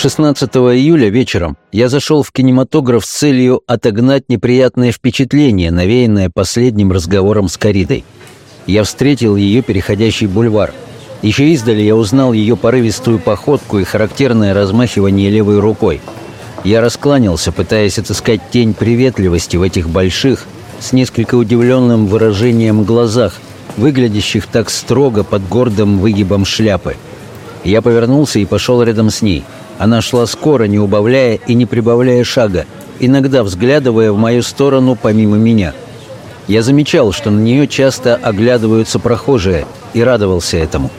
16 июля вечером я зашел в кинематограф с целью отогнать неприятное впечатление, навеянное последним разговором с Каридой. Я встретил ее переходящий бульвар. Еще издали я узнал ее порывистую походку и характерное размахивание левой рукой. Я раскланялся, пытаясь отыскать тень приветливости в этих больших, с несколько удивленным выражением глазах, выглядящих так строго под гордым выгибом шляпы. Я повернулся и пошел рядом с ней – она шла скоро, не убавляя и не прибавляя шага, иногда взглядывая в мою сторону помимо меня. Я замечал, что на нее часто оглядываются прохожие, и радовался этому.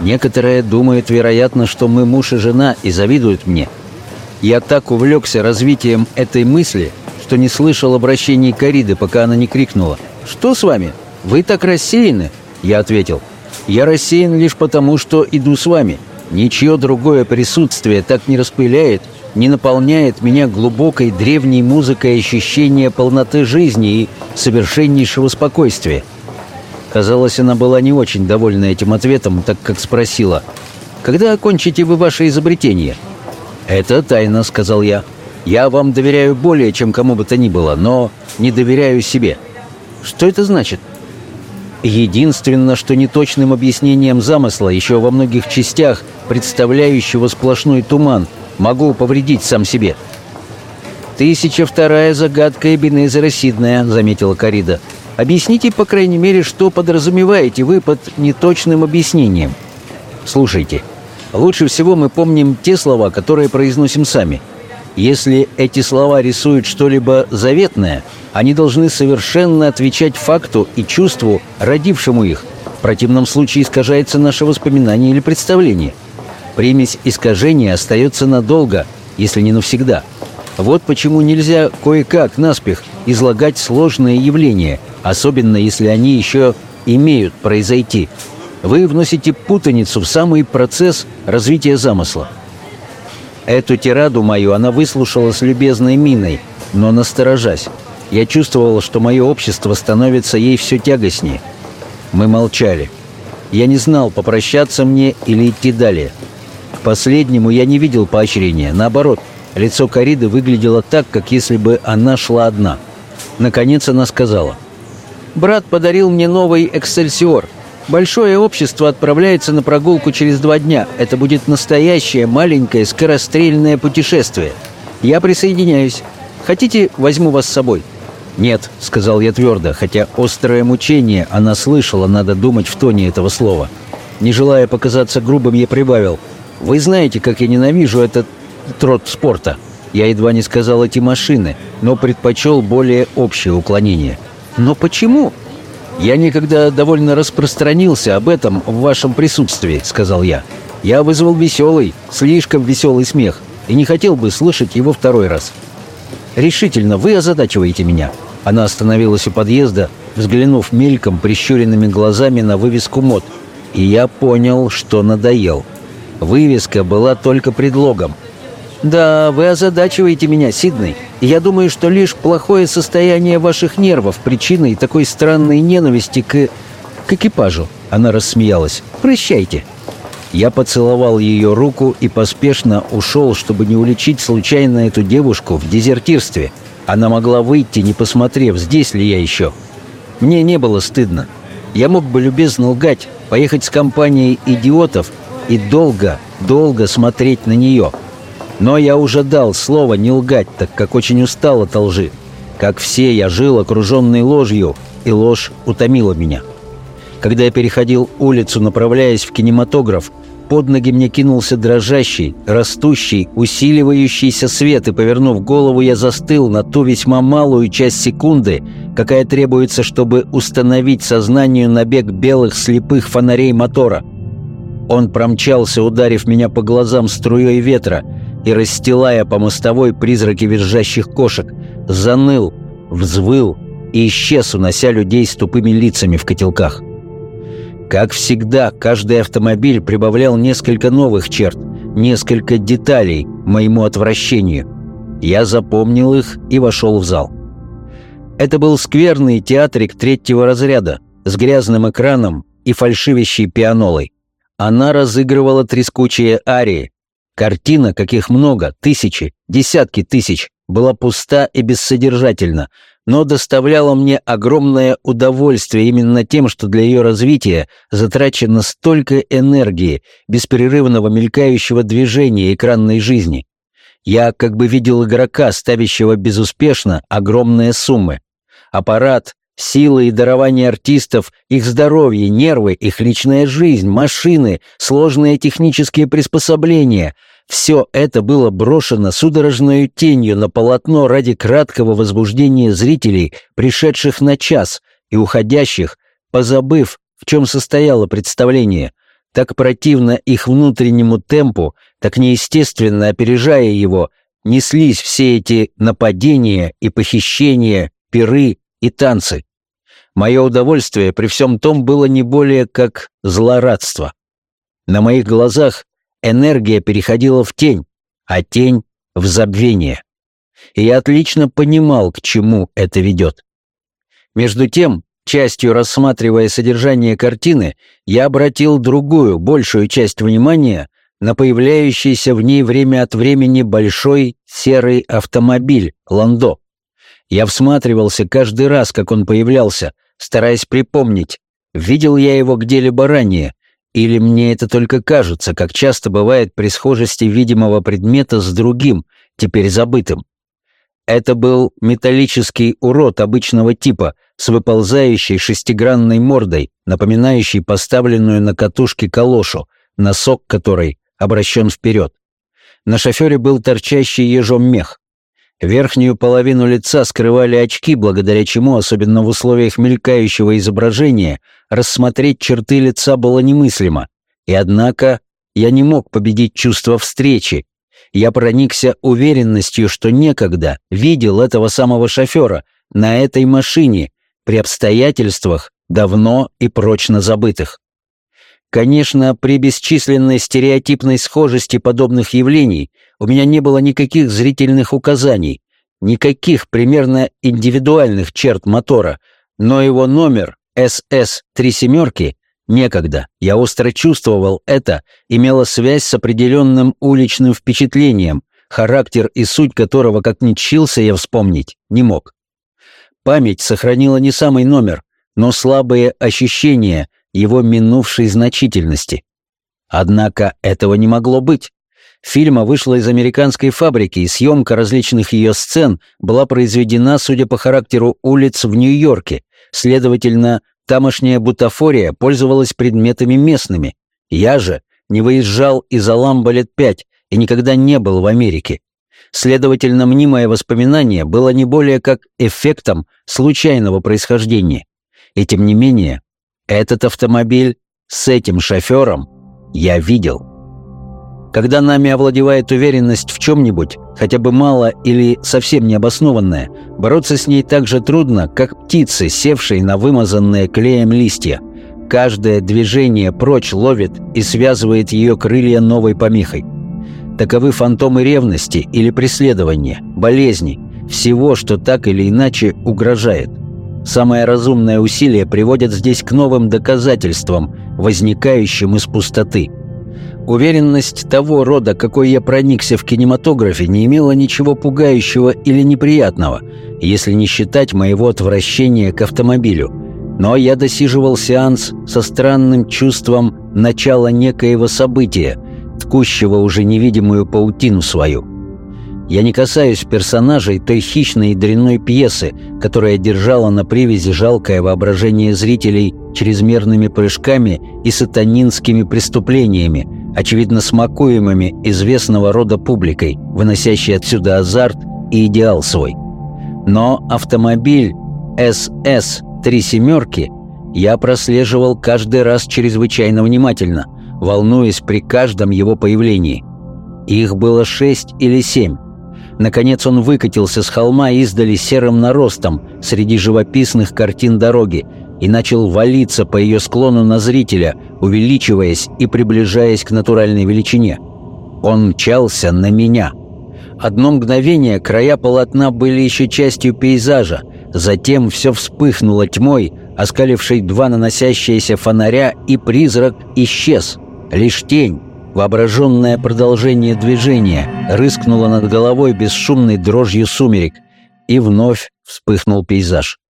Некоторые думают, вероятно, что мы муж и жена, и завидуют мне. Я так увлекся развитием этой мысли, что не слышал обращений Кариды, пока она не крикнула. «Что с вами? Вы так рассеяны?» Я ответил. «Я рассеян лишь потому, что иду с вами. Ничье другое присутствие так не распыляет, не наполняет меня глубокой древней музыкой ощущения полноты жизни и совершеннейшего спокойствия. Казалось, она была не очень довольна этим ответом, так как спросила, «Когда окончите вы ваше изобретение?» «Это тайна», — сказал я. «Я вам доверяю более, чем кому бы то ни было, но не доверяю себе». «Что это значит?» Единственно, что неточным объяснением замысла, еще во многих частях, представляющего сплошной туман, могу повредить сам себе. «Тысяча вторая загадка Эбенезера Сидная», — заметила Карида. «Объясните, по крайней мере, что подразумеваете вы под неточным объяснением». «Слушайте, лучше всего мы помним те слова, которые произносим сами. Если эти слова рисуют что-либо заветное — они должны совершенно отвечать факту и чувству, родившему их. В противном случае искажается наше воспоминание или представление. Примесь искажения остается надолго, если не навсегда. Вот почему нельзя кое-как наспех излагать сложные явления, особенно если они еще имеют произойти. Вы вносите путаницу в самый процесс развития замысла. Эту тираду мою она выслушала с любезной миной, но насторожась. Я чувствовал, что мое общество становится ей все тягостнее. Мы молчали. Я не знал, попрощаться мне или идти далее. К последнему я не видел поощрения. Наоборот, лицо Кариды выглядело так, как если бы она шла одна. Наконец она сказала. «Брат подарил мне новый «Эксельсиор». Большое общество отправляется на прогулку через два дня. Это будет настоящее маленькое скорострельное путешествие. Я присоединяюсь. Хотите, возьму вас с собой?» «Нет», — сказал я твердо, хотя острое мучение она слышала, надо думать в тоне этого слова. Не желая показаться грубым, я прибавил. «Вы знаете, как я ненавижу этот трот спорта». Я едва не сказал эти машины, но предпочел более общее уклонение. «Но почему?» «Я никогда довольно распространился об этом в вашем присутствии», — сказал я. «Я вызвал веселый, слишком веселый смех, и не хотел бы слышать его второй раз». «Решительно, вы озадачиваете меня. Она остановилась у подъезда, взглянув мельком прищуренными глазами на вывеску мод. И я понял, что надоел. Вывеска была только предлогом. «Да, вы озадачиваете меня, Сиднey. И я думаю, что лишь плохое состояние ваших нервов причиной такой странной ненависти к... к экипажу». Она рассмеялась. «Прощайте». Я поцеловал ее руку и поспешно ушел, чтобы не уличить случайно эту девушку в дезертирстве – она могла выйти, не посмотрев, здесь ли я еще. Мне не было стыдно. Я мог бы любезно лгать, поехать с компанией идиотов и долго, долго смотреть на нее. Но я уже дал слово не лгать, так как очень устал от лжи. Как все, я жил окруженный ложью, и ложь утомила меня. Когда я переходил улицу, направляясь в кинематограф, под ноги мне кинулся дрожащий, растущий, усиливающийся свет, и, повернув голову, я застыл на ту весьма малую часть секунды, какая требуется, чтобы установить сознанию набег белых слепых фонарей мотора. Он промчался, ударив меня по глазам струей ветра и расстилая по мостовой призраки визжащих кошек, заныл, взвыл и исчез, унося людей с тупыми лицами в котелках. Как всегда, каждый автомобиль прибавлял несколько новых черт, несколько деталей моему отвращению. Я запомнил их и вошел в зал. Это был скверный театрик третьего разряда с грязным экраном и фальшивящей пианолой. Она разыгрывала трескучие арии. Картина, каких много, тысячи, десятки тысяч, была пуста и бессодержательна, но доставляла мне огромное удовольствие именно тем, что для ее развития затрачено столько энергии, беспрерывного мелькающего движения экранной жизни. Я как бы видел игрока, ставящего безуспешно огромные суммы. Аппарат, силы и дарование артистов, их здоровье, нервы, их личная жизнь, машины, сложные технические приспособления — все это было брошено судорожной тенью на полотно ради краткого возбуждения зрителей, пришедших на час и уходящих, позабыв, в чем состояло представление. Так противно их внутреннему темпу, так неестественно опережая его, неслись все эти нападения и похищения, пиры и танцы. Мое удовольствие при всем том было не более как злорадство. На моих глазах энергия переходила в тень, а тень — в забвение. И я отлично понимал, к чему это ведет. Между тем, частью рассматривая содержание картины, я обратил другую, большую часть внимания на появляющийся в ней время от времени большой серый автомобиль «Ландо». Я всматривался каждый раз, как он появлялся, стараясь припомнить, видел я его где-либо ранее, или мне это только кажется, как часто бывает при схожести видимого предмета с другим, теперь забытым. Это был металлический урод обычного типа с выползающей шестигранной мордой, напоминающей поставленную на катушке калошу, носок которой обращен вперед. На шофере был торчащий ежом мех. Верхнюю половину лица скрывали очки, благодаря чему, особенно в условиях мелькающего изображения, рассмотреть черты лица было немыслимо. И однако я не мог победить чувство встречи. Я проникся уверенностью, что некогда видел этого самого шофера на этой машине при обстоятельствах, давно и прочно забытых. Конечно, при бесчисленной стереотипной схожести подобных явлений у меня не было никаких зрительных указаний, никаких примерно индивидуальных черт мотора, но его номер СС-3 семерки некогда, я остро чувствовал это, имело связь с определенным уличным впечатлением, характер и суть которого, как ни чился я вспомнить, не мог. Память сохранила не самый номер, но слабые ощущения его минувшей значительности. Однако этого не могло быть. Фильма вышла из американской фабрики, и съемка различных ее сцен была произведена, судя по характеру улиц, в Нью-Йорке. Следовательно, тамошняя бутафория пользовалась предметами местными. Я же не выезжал из Аламба лет пять и никогда не был в Америке. Следовательно, мнимое воспоминание было не более как эффектом случайного происхождения. И тем не менее, этот автомобиль с этим шофером я видел. Когда нами овладевает уверенность в чем-нибудь, хотя бы мало или совсем необоснованная, бороться с ней так же трудно, как птицы, севшие на вымазанные клеем листья. Каждое движение прочь ловит и связывает ее крылья новой помехой. Таковы фантомы ревности или преследования, болезни, всего, что так или иначе угрожает. Самое разумное усилие приводит здесь к новым доказательствам, возникающим из пустоты – Уверенность того рода, какой я проникся в кинематографе, не имела ничего пугающего или неприятного, если не считать моего отвращения к автомобилю. Но я досиживал сеанс со странным чувством начала некоего события, ткущего уже невидимую паутину свою. Я не касаюсь персонажей той хищной и дрянной пьесы, которая держала на привязи жалкое воображение зрителей чрезмерными прыжками и сатанинскими преступлениями, очевидно смакуемыми известного рода публикой, выносящей отсюда азарт и идеал свой. Но автомобиль СС «Три семерки» я прослеживал каждый раз чрезвычайно внимательно, волнуясь при каждом его появлении. Их было шесть или семь. Наконец он выкатился с холма издали серым наростом среди живописных картин дороги и начал валиться по ее склону на зрителя, увеличиваясь и приближаясь к натуральной величине. Он мчался на меня. Одно мгновение края полотна были еще частью пейзажа, затем все вспыхнуло тьмой, оскалившей два наносящиеся фонаря, и призрак исчез. Лишь тень, Воображенное продолжение движения рыскнуло над головой бесшумной дрожью сумерек, и вновь вспыхнул пейзаж.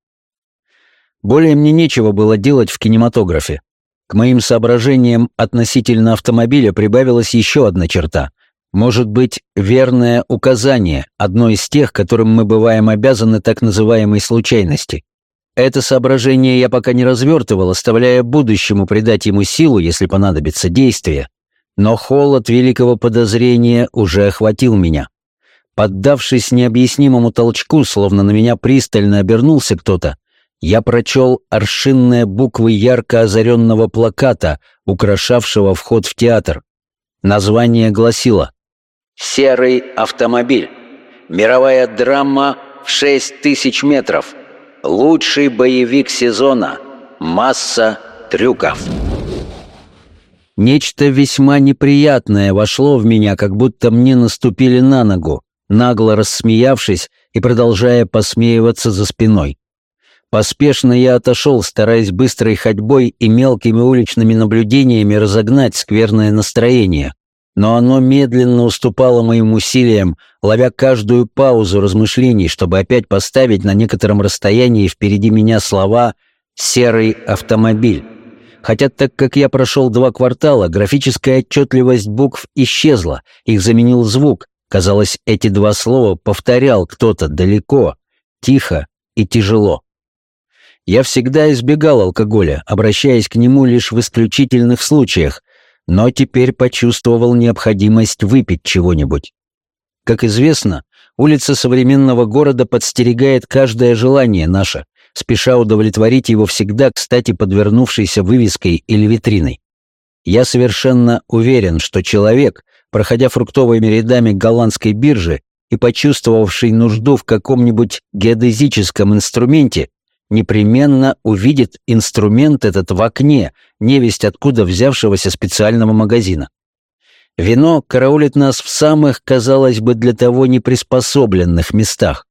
Более мне нечего было делать в кинематографе. К моим соображениям относительно автомобиля прибавилась еще одна черта. Может быть, верное указание, одно из тех, которым мы бываем обязаны так называемой случайности. Это соображение я пока не развертывал, оставляя будущему придать ему силу, если понадобится действие. Но холод великого подозрения уже охватил меня. Поддавшись необъяснимому толчку, словно на меня пристально обернулся кто-то, я прочел аршинные буквы ярко озаренного плаката, украшавшего вход в театр. Название гласило «Серый автомобиль. Мировая драма в 6 тысяч метров. Лучший боевик сезона. Масса трюков». Нечто весьма неприятное вошло в меня, как будто мне наступили на ногу, нагло рассмеявшись и продолжая посмеиваться за спиной. Поспешно я отошел, стараясь быстрой ходьбой и мелкими уличными наблюдениями разогнать скверное настроение. Но оно медленно уступало моим усилиям, ловя каждую паузу размышлений, чтобы опять поставить на некотором расстоянии впереди меня слова «серый автомобиль». Хотя так как я прошел два квартала, графическая отчетливость букв исчезла, их заменил звук. Казалось, эти два слова повторял кто-то далеко, тихо и тяжело. Я всегда избегал алкоголя, обращаясь к нему лишь в исключительных случаях, но теперь почувствовал необходимость выпить чего-нибудь. Как известно, улица современного города подстерегает каждое желание наше, спеша удовлетворить его всегда, кстати, подвернувшейся вывеской или витриной. Я совершенно уверен, что человек, проходя фруктовыми рядами голландской биржи и почувствовавший нужду в каком-нибудь геодезическом инструменте, непременно увидит инструмент этот в окне, невесть откуда взявшегося специального магазина. Вино караулит нас в самых, казалось бы, для того неприспособленных местах.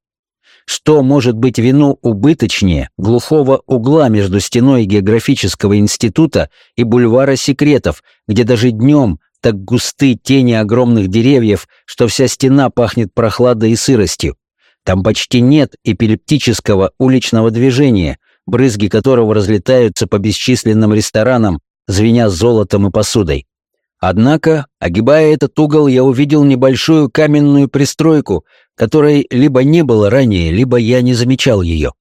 Что может быть вину убыточнее глухого угла между стеной географического института и бульвара секретов, где даже днем так густы тени огромных деревьев, что вся стена пахнет прохладой и сыростью, там почти нет эпилептического уличного движения, брызги которого разлетаются по бесчисленным ресторанам, звеня золотом и посудой. Однако, огибая этот угол, я увидел небольшую каменную пристройку, которой либо не было ранее, либо я не замечал ее.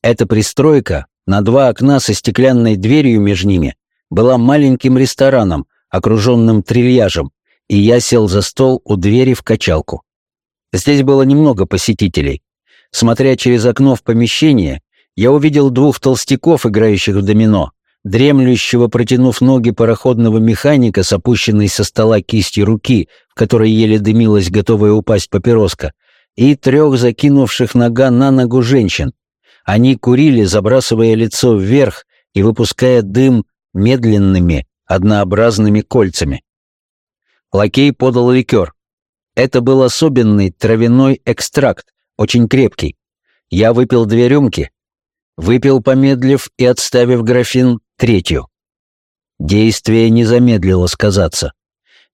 Эта пристройка, на два окна со стеклянной дверью между ними, была маленьким рестораном, окруженным трильяжем, и я сел за стол у двери в качалку. Здесь было немного посетителей. Смотря через окно в помещение, я увидел двух толстяков, играющих в домино, дремлющего, протянув ноги пароходного механика с опущенной со стола кистью руки, в которой еле дымилась, готовая упасть папироска, и трех закинувших нога на ногу женщин. Они курили, забрасывая лицо вверх и выпуская дым медленными, однообразными кольцами. Лакей подал ликер. Это был особенный травяной экстракт, очень крепкий. Я выпил две рюмки, выпил, помедлив и отставив графин, третью. Действие не замедлило сказаться.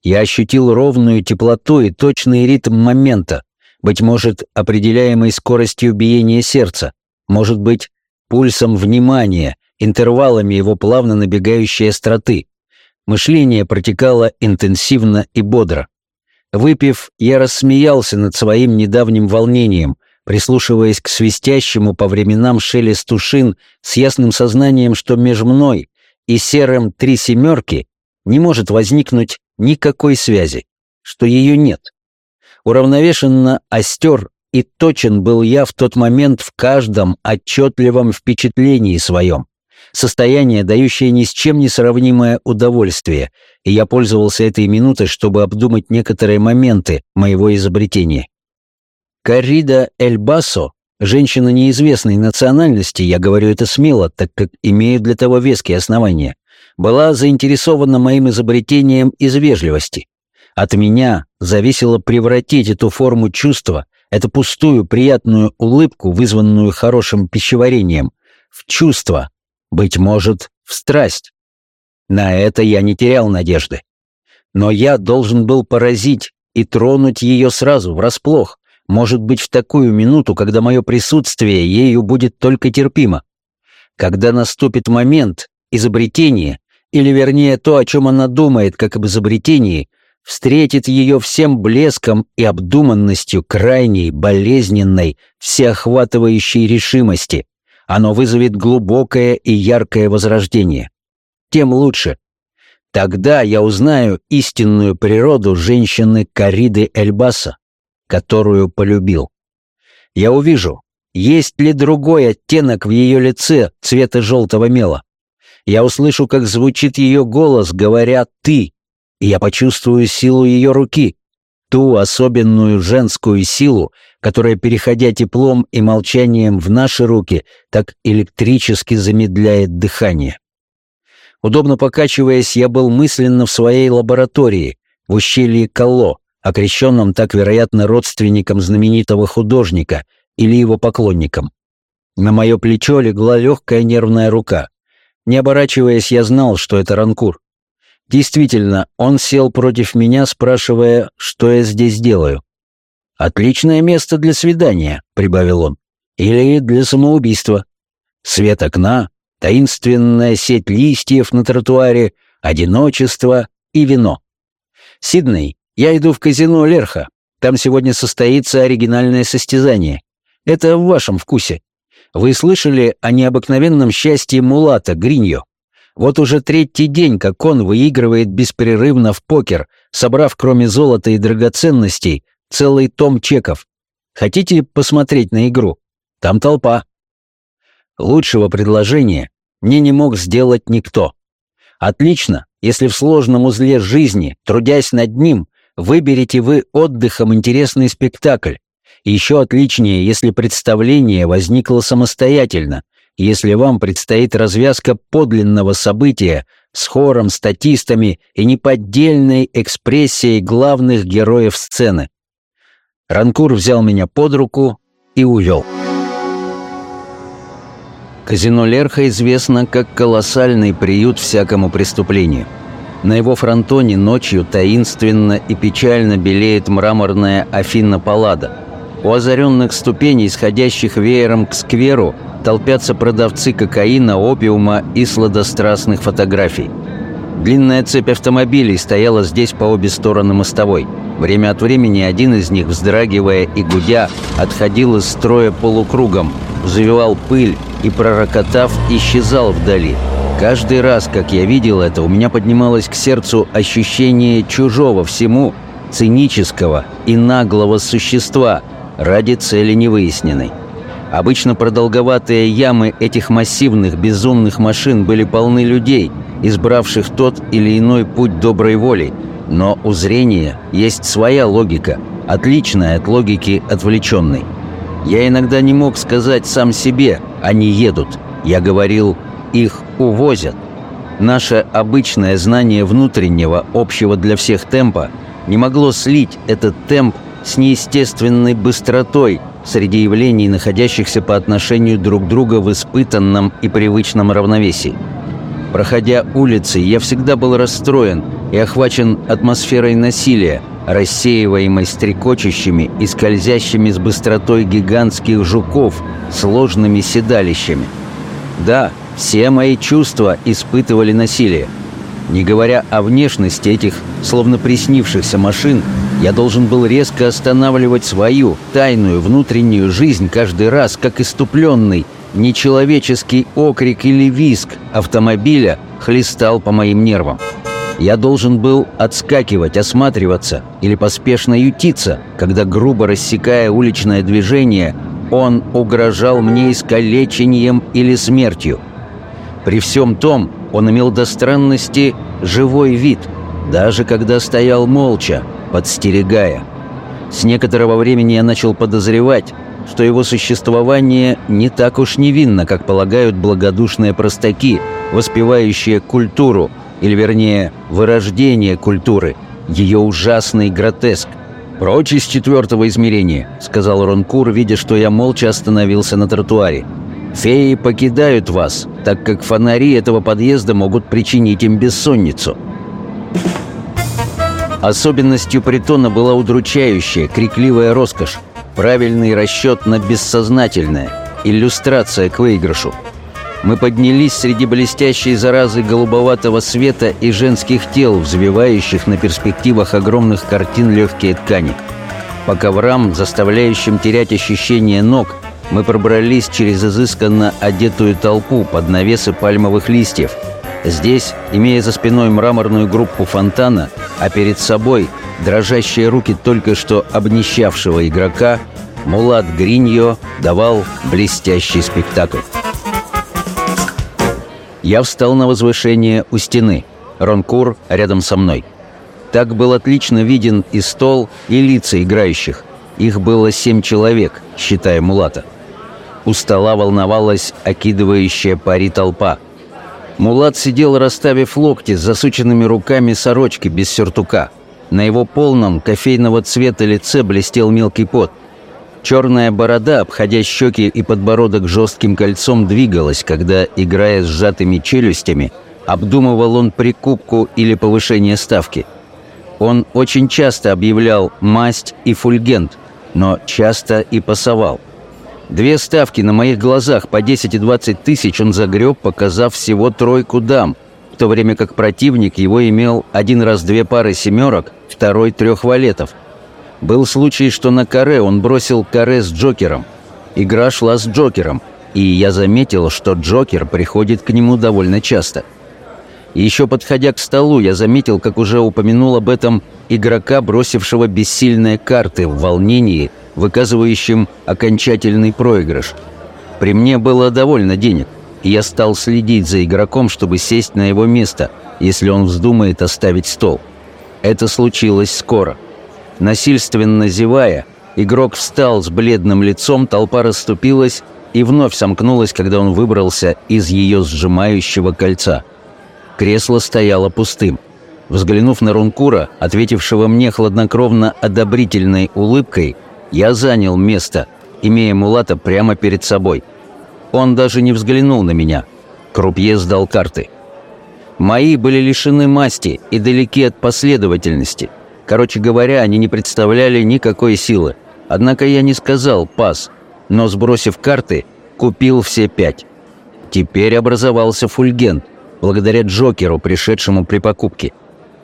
Я ощутил ровную теплоту и точный ритм момента, быть может, определяемой скоростью биения сердца, может быть, пульсом внимания, интервалами его плавно набегающей остроты. Мышление протекало интенсивно и бодро. Выпив, я рассмеялся над своим недавним волнением, прислушиваясь к свистящему по временам шелесту шин с ясным сознанием, что между мной и серым «три семерки» не может возникнуть никакой связи, что ее нет. Уравновешенно остер и точен был я в тот момент в каждом отчетливом впечатлении своем состояние, дающее ни с чем не сравнимое удовольствие, и я пользовался этой минутой, чтобы обдумать некоторые моменты моего изобретения. Карида Эль-Басо, женщина неизвестной национальности, я говорю это смело, так как имею для того веские основания, была заинтересована моим изобретением из вежливости. От меня зависело превратить эту форму чувства, эту пустую приятную улыбку, вызванную хорошим пищеварением, в чувство, быть может, в страсть. На это я не терял надежды. Но я должен был поразить и тронуть ее сразу, врасплох, может быть, в такую минуту, когда мое присутствие ею будет только терпимо. Когда наступит момент изобретения, или вернее то, о чем она думает, как об изобретении, встретит ее всем блеском и обдуманностью крайней, болезненной, всеохватывающей решимости. Оно вызовет глубокое и яркое возрождение. Тем лучше. Тогда я узнаю истинную природу женщины Кариды Эльбаса, которую полюбил. Я увижу, есть ли другой оттенок в ее лице цвета желтого мела. Я услышу, как звучит ее голос, говоря «ты», и я почувствую силу ее руки, ту особенную женскую силу, которая, переходя теплом и молчанием в наши руки, так электрически замедляет дыхание. Удобно покачиваясь, я был мысленно в своей лаборатории, в ущелье Коло, окрещенном так, вероятно, родственником знаменитого художника или его поклонником. На мое плечо легла легкая нервная рука. Не оборачиваясь, я знал, что это Ранкур. Действительно, он сел против меня, спрашивая, что я здесь делаю. «Отличное место для свидания», — прибавил он. «Или для самоубийства. Свет окна, таинственная сеть листьев на тротуаре, одиночество и вино. Сидней, я иду в казино Лерха. Там сегодня состоится оригинальное состязание. Это в вашем вкусе. Вы слышали о необыкновенном счастье Мулата Гриньо? Вот уже третий день, как он выигрывает беспрерывно в покер, собрав кроме золота и драгоценностей целый том чеков. Хотите посмотреть на игру? Там толпа. Лучшего предложения мне не мог сделать никто. Отлично, если в сложном узле жизни, трудясь над ним, выберете вы отдыхом интересный спектакль. Еще отличнее, если представление возникло самостоятельно, если вам предстоит развязка подлинного события с хором, статистами и неподдельной экспрессией главных героев сцены. Ранкур взял меня под руку и увел. Казино Лерха известно как колоссальный приют всякому преступлению. На его фронтоне ночью таинственно и печально белеет мраморная Афина Паллада. У озаренных ступеней, сходящих веером к скверу, толпятся продавцы кокаина, опиума и сладострастных фотографий. Длинная цепь автомобилей стояла здесь по обе стороны мостовой. Время от времени один из них, вздрагивая и гудя, отходил из строя полукругом, завивал пыль и, пророкотав, исчезал вдали. Каждый раз, как я видел это, у меня поднималось к сердцу ощущение чужого всему, цинического и наглого существа ради цели невыясненной. Обычно продолговатые ямы этих массивных безумных машин были полны людей, избравших тот или иной путь доброй воли, но у зрения есть своя логика, отличная от логики отвлеченной. Я иногда не мог сказать сам себе «они едут». Я говорил «их увозят». Наше обычное знание внутреннего, общего для всех темпа, не могло слить этот темп с неестественной быстротой среди явлений, находящихся по отношению друг друга в испытанном и привычном равновесии. Проходя улицы, я всегда был расстроен и охвачен атмосферой насилия, рассеиваемой стрекочущими и скользящими с быстротой гигантских жуков сложными седалищами. Да, все мои чувства испытывали насилие. Не говоря о внешности этих словно приснившихся машин, я должен был резко останавливать свою тайную внутреннюю жизнь каждый раз, как иступленный, нечеловеческий окрик или визг автомобиля хлестал по моим нервам. Я должен был отскакивать, осматриваться или поспешно ютиться, когда, грубо рассекая уличное движение, он угрожал мне искалечением или смертью. При всем том, он имел до странности живой вид, даже когда стоял молча, подстерегая. С некоторого времени я начал подозревать, что его существование не так уж невинно, как полагают благодушные простаки, воспевающие культуру, или вернее, вырождение культуры, ее ужасный гротеск. «Прочь из четвертого измерения», — сказал Ронкур, видя, что я молча остановился на тротуаре. «Феи покидают вас, так как фонари этого подъезда могут причинить им бессонницу». Особенностью притона была удручающая, крикливая роскошь, правильный расчет на бессознательное, иллюстрация к выигрышу. Мы поднялись среди блестящей заразы голубоватого света и женских тел, взвивающих на перспективах огромных картин легкие ткани. По коврам, заставляющим терять ощущение ног, мы пробрались через изысканно одетую толпу под навесы пальмовых листьев. Здесь, имея за спиной мраморную группу фонтана, а перед собой дрожащие руки только что обнищавшего игрока, Мулат Гриньо давал блестящий спектакль. Я встал на возвышение у стены. Ронкур рядом со мной. Так был отлично виден и стол, и лица играющих. Их было семь человек, считая Мулата. У стола волновалась окидывающая пари толпа. Мулат сидел, расставив локти с засученными руками сорочки без сюртука. На его полном кофейного цвета лице блестел мелкий пот. Черная борода, обходя щеки и подбородок жестким кольцом, двигалась, когда, играя с сжатыми челюстями, обдумывал он прикупку или повышение ставки. Он очень часто объявлял «масть» и «фульгент», но часто и пасовал. Две ставки на моих глазах по 10 и 20 тысяч он загреб, показав всего тройку дам, в то время как противник его имел один раз две пары семерок, второй трех валетов – был случай, что на каре он бросил каре с Джокером. Игра шла с Джокером, и я заметил, что Джокер приходит к нему довольно часто. еще подходя к столу, я заметил, как уже упомянул об этом игрока, бросившего бессильные карты в волнении, выказывающим окончательный проигрыш. При мне было довольно денег, и я стал следить за игроком, чтобы сесть на его место, если он вздумает оставить стол. Это случилось скоро. Насильственно зевая, игрок встал с бледным лицом, толпа расступилась и вновь сомкнулась, когда он выбрался из ее сжимающего кольца. Кресло стояло пустым. Взглянув на Рункура, ответившего мне хладнокровно одобрительной улыбкой, я занял место, имея Мулата прямо перед собой. Он даже не взглянул на меня. Крупье сдал карты. Мои были лишены масти и далеки от последовательности – Короче говоря, они не представляли никакой силы. Однако я не сказал «пас», но, сбросив карты, купил все пять. Теперь образовался фульгент, благодаря Джокеру, пришедшему при покупке.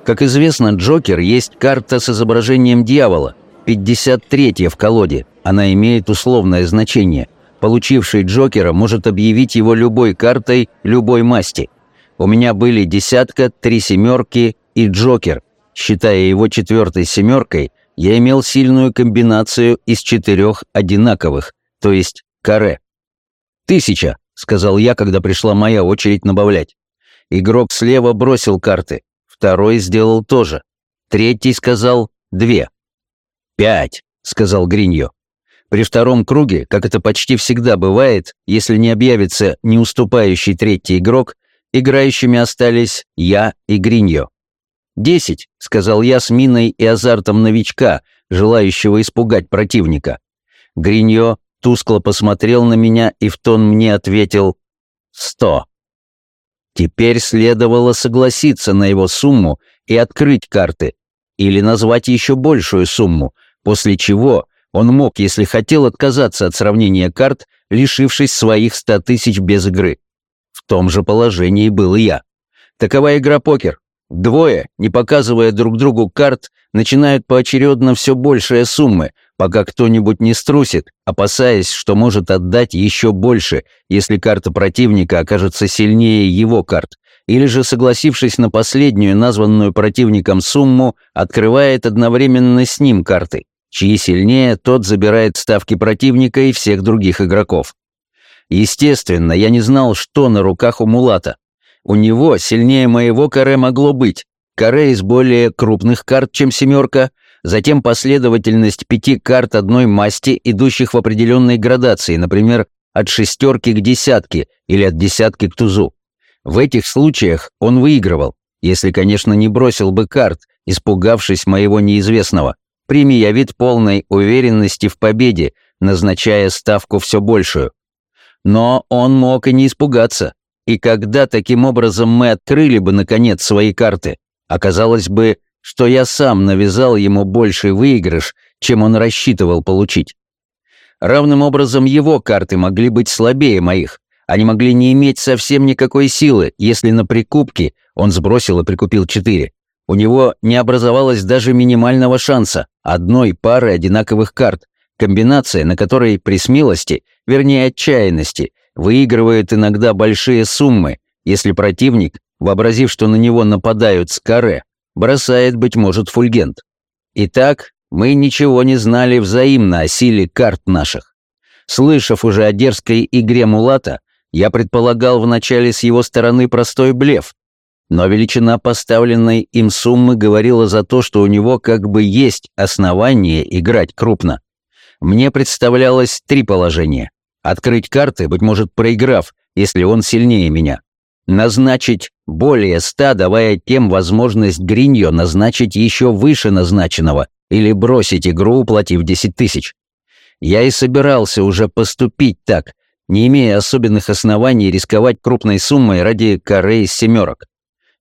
Как известно, Джокер есть карта с изображением дьявола, 53-я в колоде. Она имеет условное значение. Получивший Джокера может объявить его любой картой любой масти. У меня были десятка, три семерки и Джокер, Считая его четвертой семеркой, я имел сильную комбинацию из четырех одинаковых, то есть каре. «Тысяча», — сказал я, когда пришла моя очередь набавлять. Игрок слева бросил карты, второй сделал то же. Третий сказал «две». «Пять», — сказал Гриньо. При втором круге, как это почти всегда бывает, если не объявится не уступающий третий игрок, играющими остались я и Гриньо. «Десять», — сказал я с миной и азартом новичка, желающего испугать противника. Гриньо тускло посмотрел на меня и в тон мне ответил «сто». Теперь следовало согласиться на его сумму и открыть карты, или назвать еще большую сумму, после чего он мог, если хотел, отказаться от сравнения карт, лишившись своих ста тысяч без игры. В том же положении был и я. Такова игра покер. Двое, не показывая друг другу карт, начинают поочередно все большие суммы, пока кто-нибудь не струсит, опасаясь, что может отдать еще больше, если карта противника окажется сильнее его карт, или же, согласившись на последнюю названную противником сумму, открывает одновременно с ним карты. Чьи сильнее, тот забирает ставки противника и всех других игроков. Естественно, я не знал, что на руках у Мулата. У него сильнее моего каре могло быть. Каре из более крупных карт, чем семерка, затем последовательность пяти карт одной масти, идущих в определенной градации, например, от шестерки к десятке или от десятки к тузу. В этих случаях он выигрывал, если, конечно, не бросил бы карт, испугавшись моего неизвестного. Прими я вид полной уверенности в победе, назначая ставку все большую. Но он мог и не испугаться. И когда таким образом мы открыли бы, наконец, свои карты, оказалось бы, что я сам навязал ему больший выигрыш, чем он рассчитывал получить. Равным образом его карты могли быть слабее моих. Они могли не иметь совсем никакой силы, если на прикупке он сбросил и прикупил четыре. У него не образовалось даже минимального шанса одной пары одинаковых карт, комбинация, на которой при смелости, вернее отчаянности, выигрывает иногда большие суммы, если противник, вообразив, что на него нападают с каре, бросает, быть может, фульгент. Итак, мы ничего не знали взаимно о силе карт наших. Слышав уже о дерзкой игре Мулата, я предполагал вначале с его стороны простой блеф, но величина поставленной им суммы говорила за то, что у него как бы есть основание играть крупно. Мне представлялось три положения. Открыть карты, быть может, проиграв, если он сильнее меня. Назначить более ста, давая тем возможность Гриньо назначить еще выше назначенного, или бросить игру, уплатив 10 тысяч. Я и собирался уже поступить так, не имея особенных оснований рисковать крупной суммой ради коры из семерок.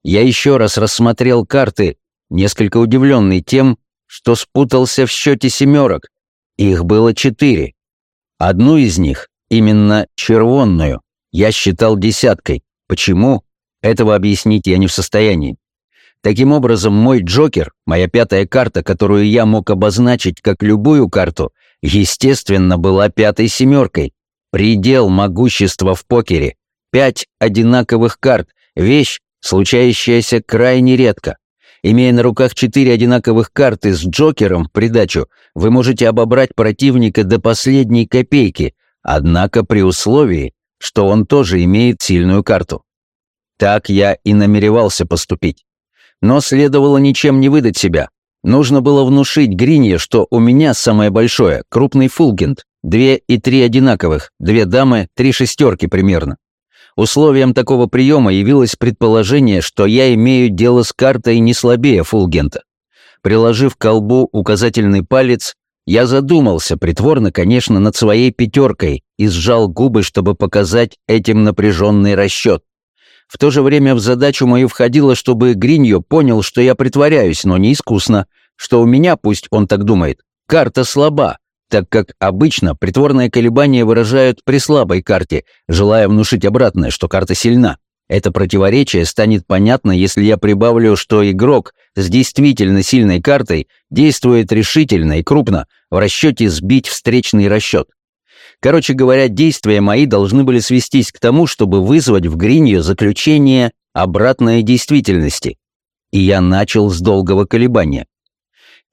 Я еще раз рассмотрел карты, несколько удивленный тем, что спутался в счете семерок. Их было четыре. Одну из них, именно червонную, я считал десяткой. Почему? Этого объяснить я не в состоянии. Таким образом, мой Джокер, моя пятая карта, которую я мог обозначить как любую карту, естественно, была пятой семеркой. Предел могущества в покере. Пять одинаковых карт, вещь, случающаяся крайне редко. Имея на руках четыре одинаковых карты с Джокером в придачу, вы можете обобрать противника до последней копейки, однако при условии, что он тоже имеет сильную карту. Так я и намеревался поступить. Но следовало ничем не выдать себя. Нужно было внушить Гринье, что у меня самое большое, крупный фулгент, две и три одинаковых, две дамы, три шестерки примерно. Условием такого приема явилось предположение, что я имею дело с картой не слабее фулгента. Приложив к колбу указательный палец, я задумался, притворно, конечно, над своей пятеркой и сжал губы, чтобы показать этим напряженный расчет. В то же время в задачу мою входило, чтобы Гриньо понял, что я притворяюсь, но не искусно, что у меня, пусть он так думает, карта слаба, так как обычно притворные колебания выражают при слабой карте, желая внушить обратное, что карта сильна. Это противоречие станет понятно, если я прибавлю, что игрок с действительно сильной картой действует решительно и крупно в расчете сбить встречный расчет. Короче говоря, действия мои должны были свестись к тому, чтобы вызвать в Гриньо заключение обратной действительности. И я начал с долгого колебания.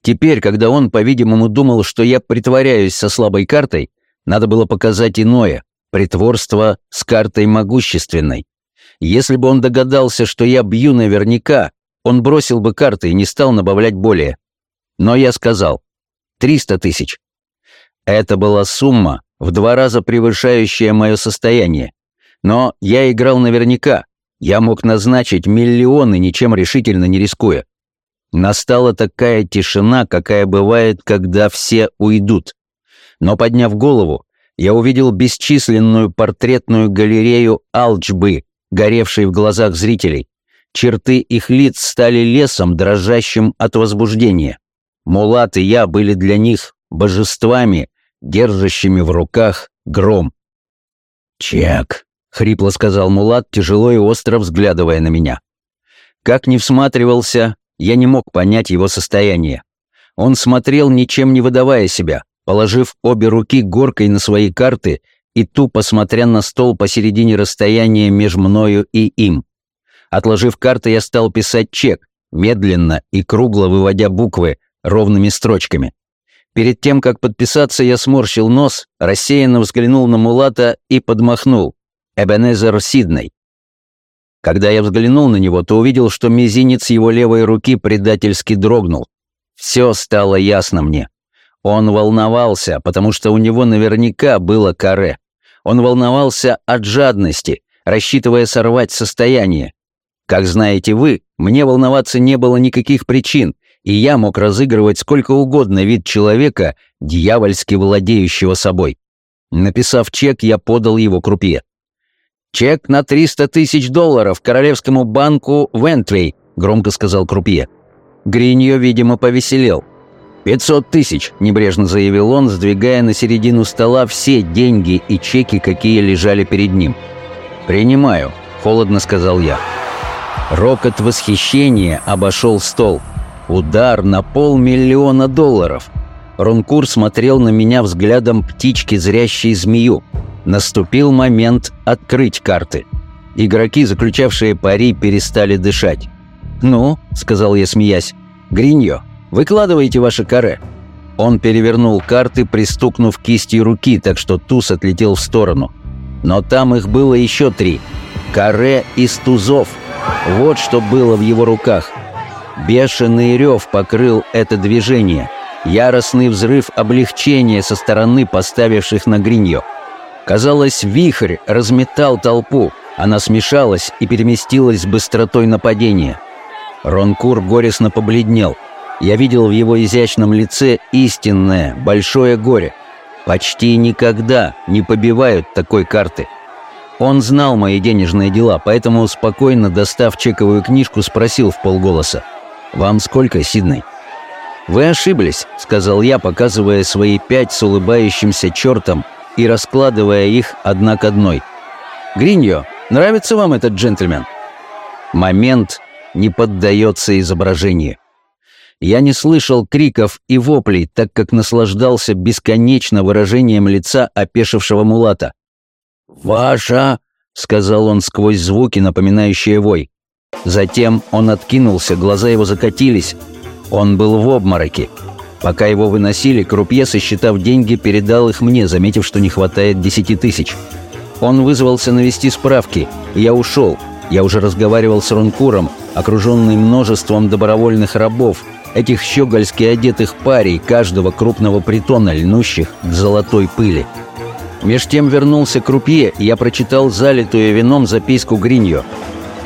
Теперь, когда он, по-видимому, думал, что я притворяюсь со слабой картой, надо было показать иное — притворство с картой могущественной. Если бы он догадался, что я бью наверняка, он бросил бы карты и не стал набавлять более. Но я сказал — триста тысяч. Это была сумма, в два раза превышающее мое состояние. Но я играл наверняка. Я мог назначить миллионы, ничем решительно не рискуя. Настала такая тишина, какая бывает, когда все уйдут. Но подняв голову, я увидел бесчисленную портретную галерею Алчбы, горевшей в глазах зрителей. Черты их лиц стали лесом, дрожащим от возбуждения. Мулат и я были для них божествами, держащими в руках гром. «Чек», — хрипло сказал Мулат, тяжело и остро взглядывая на меня. Как ни всматривался, я не мог понять его состояние. Он смотрел, ничем не выдавая себя, положив обе руки горкой на свои карты и тупо смотря на стол посередине расстояния между мною и им. Отложив карты, я стал писать чек, медленно и кругло выводя буквы ровными строчками. Перед тем, как подписаться, я сморщил нос, рассеянно взглянул на Мулата и подмахнул. Эбенезер Сидней. Когда я взглянул на него, то увидел, что мизинец его левой руки предательски дрогнул. Все стало ясно мне. Он волновался, потому что у него наверняка было каре. Он волновался от жадности, рассчитывая сорвать состояние. Как знаете вы, мне волноваться не было никаких причин, и я мог разыгрывать сколько угодно вид человека, дьявольски владеющего собой. Написав чек, я подал его крупье. «Чек на 300 тысяч долларов Королевскому банку Вентвей», — громко сказал крупье. Гриньо, видимо, повеселел. «Пятьсот тысяч», — небрежно заявил он, сдвигая на середину стола все деньги и чеки, какие лежали перед ним. «Принимаю», — холодно сказал я. Рокот восхищения обошел стол. Удар на полмиллиона долларов. Ронкур смотрел на меня взглядом птички, зрящей змею. Наступил момент открыть карты. Игроки, заключавшие пари, перестали дышать. «Ну», — сказал я, смеясь, — «Гриньо, выкладывайте ваши каре». Он перевернул карты, пристукнув кистью руки, так что туз отлетел в сторону. Но там их было еще три. Каре из тузов. Вот что было в его руках. Бешеный рев покрыл это движение. Яростный взрыв облегчения со стороны поставивших на Гриньо. Казалось, вихрь разметал толпу. Она смешалась и переместилась с быстротой нападения. Ронкур горестно побледнел. Я видел в его изящном лице истинное, большое горе. Почти никогда не побивают такой карты. Он знал мои денежные дела, поэтому, спокойно достав чековую книжку, спросил в полголоса. «Вам сколько, Сиднey?» «Вы ошиблись», — сказал я, показывая свои пять с улыбающимся чертом и раскладывая их одна к одной. «Гриньо, нравится вам этот джентльмен?» Момент не поддается изображению. Я не слышал криков и воплей, так как наслаждался бесконечно выражением лица опешившего мулата. «Ваша!» — сказал он сквозь звуки, напоминающие вой. Затем он откинулся, глаза его закатились. Он был в обмороке. Пока его выносили, крупье, сосчитав деньги, передал их мне, заметив, что не хватает десяти тысяч. Он вызвался навести справки, я ушел. Я уже разговаривал с Ронкуром, окруженный множеством добровольных рабов, этих щегольски одетых парей каждого крупного притона, льнущих к золотой пыли. Меж тем вернулся крупье, и я прочитал залитую вином записку Гриньо.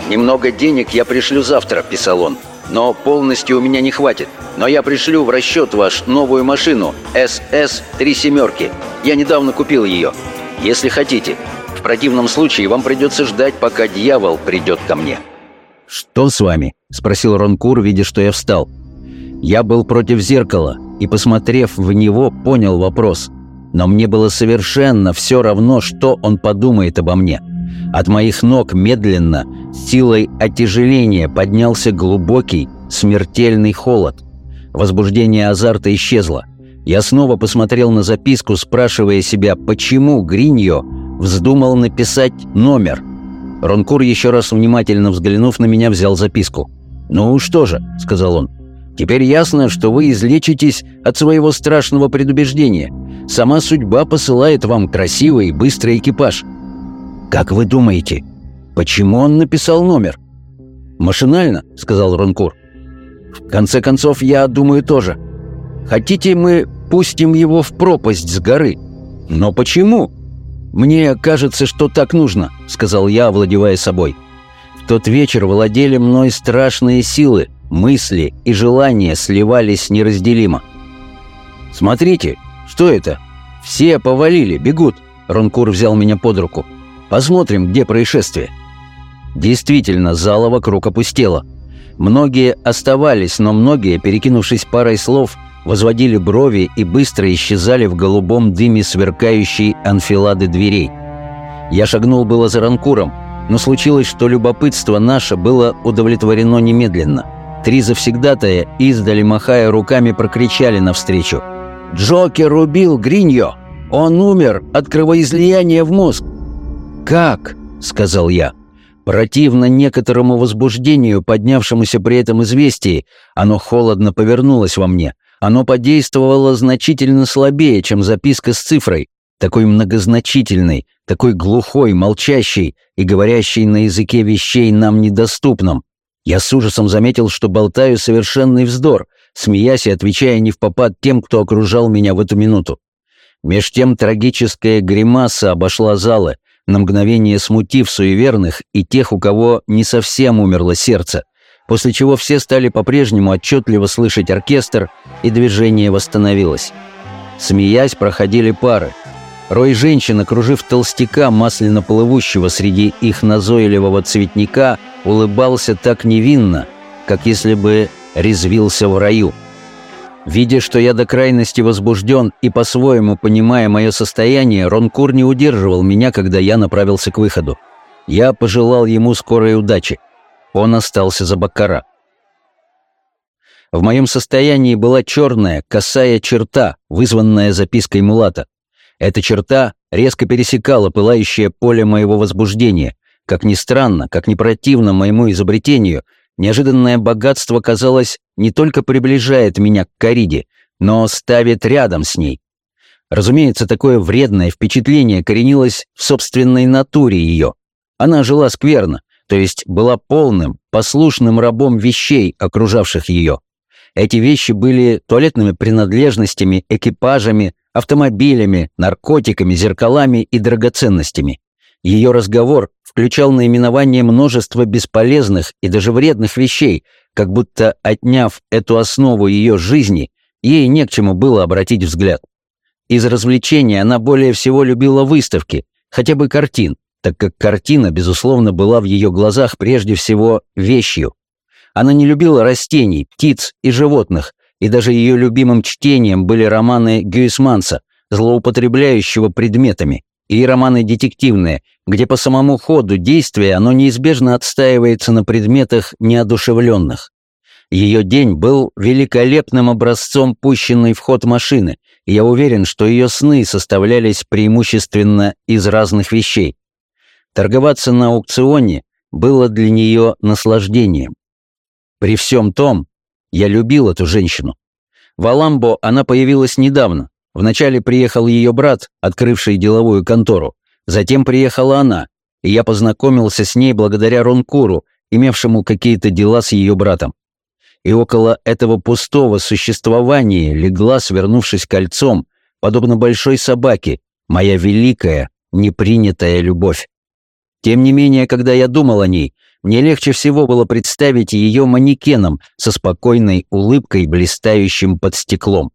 «Немного денег я пришлю завтра», — писал он. «Но полностью у меня не хватит. Но я пришлю в расчет ваш новую машину СС три семерки. Я недавно купил ее. Если хотите. В противном случае вам придется ждать, пока дьявол придет ко мне». «Что с вами?» — спросил Ронкур, видя, что я встал. Я был против зеркала и, посмотрев в него, понял вопрос. Но мне было совершенно все равно, что он подумает обо мне. От моих ног медленно, силой отяжеления поднялся глубокий, смертельный холод. Возбуждение азарта исчезло. Я снова посмотрел на записку, спрашивая себя, почему Гриньо вздумал написать номер. Ронкур, еще раз внимательно взглянув на меня, взял записку. «Ну что же», — сказал он, Теперь ясно, что вы излечитесь от своего страшного предубеждения. Сама судьба посылает вам красивый и быстрый экипаж. Как вы думаете, почему он написал номер? Машинально, сказал Ронкур. В конце концов, я думаю тоже. Хотите, мы пустим его в пропасть с горы? Но почему? Мне кажется, что так нужно, сказал я, овладевая собой. В тот вечер владели мной страшные силы, Мысли и желания сливались неразделимо. «Смотрите, что это? Все повалили, бегут!» Ронкур взял меня под руку. «Посмотрим, где происшествие». Действительно, зала вокруг опустела. Многие оставались, но многие, перекинувшись парой слов, возводили брови и быстро исчезали в голубом дыме сверкающей анфилады дверей. Я шагнул было за Ранкуром, но случилось, что любопытство наше было удовлетворено немедленно – Три завсегдатая, издали махая руками, прокричали навстречу. «Джокер убил Гриньо! Он умер от кровоизлияния в мозг!» «Как?» — сказал я. Противно некоторому возбуждению, поднявшемуся при этом известии, оно холодно повернулось во мне. Оно подействовало значительно слабее, чем записка с цифрой, такой многозначительной, такой глухой, молчащей и говорящей на языке вещей нам недоступном, я с ужасом заметил, что болтаю совершенный вздор, смеясь и отвечая не в попад тем, кто окружал меня в эту минуту. Меж тем трагическая гримаса обошла залы, на мгновение смутив суеверных и тех, у кого не совсем умерло сердце, после чего все стали по-прежнему отчетливо слышать оркестр, и движение восстановилось. Смеясь, проходили пары. Рой женщин, окружив толстяка, масляно плывущего среди их назойливого цветника, улыбался так невинно, как если бы резвился в раю. Видя, что я до крайности возбужден и по-своему понимая мое состояние, Ронкур не удерживал меня, когда я направился к выходу. Я пожелал ему скорой удачи. Он остался за Баккара. В моем состоянии была черная, косая черта, вызванная запиской Мулата. Эта черта резко пересекала пылающее поле моего возбуждения. Как ни странно, как ни противно моему изобретению, неожиданное богатство, казалось, не только приближает меня к Кариде, но ставит рядом с ней. Разумеется, такое вредное впечатление коренилось в собственной натуре ее. Она жила скверно, то есть была полным, послушным рабом вещей, окружавших ее. Эти вещи были туалетными принадлежностями, экипажами, автомобилями, наркотиками, зеркалами и драгоценностями. Ее разговор включал наименование множества бесполезных и даже вредных вещей, как будто, отняв эту основу ее жизни, ей не к чему было обратить взгляд. Из развлечений она более всего любила выставки, хотя бы картин, так как картина, безусловно, была в ее глазах прежде всего вещью. Она не любила растений, птиц и животных, и даже ее любимым чтением были романы Гюисманса, злоупотребляющего предметами, и романы детективные, где по самому ходу действия оно неизбежно отстаивается на предметах неодушевленных. Ее день был великолепным образцом пущенной в ход машины, и я уверен, что ее сны составлялись преимущественно из разных вещей. Торговаться на аукционе было для нее наслаждением. При всем том, я любил эту женщину. В Аламбо она появилась недавно. Вначале приехал ее брат, открывший деловую контору. Затем приехала она, и я познакомился с ней благодаря Ронкуру, имевшему какие-то дела с ее братом. И около этого пустого существования легла, свернувшись кольцом, подобно большой собаке, моя великая, непринятая любовь. Тем не менее, когда я думал о ней, мне легче всего было представить ее манекеном со спокойной улыбкой, блистающим под стеклом.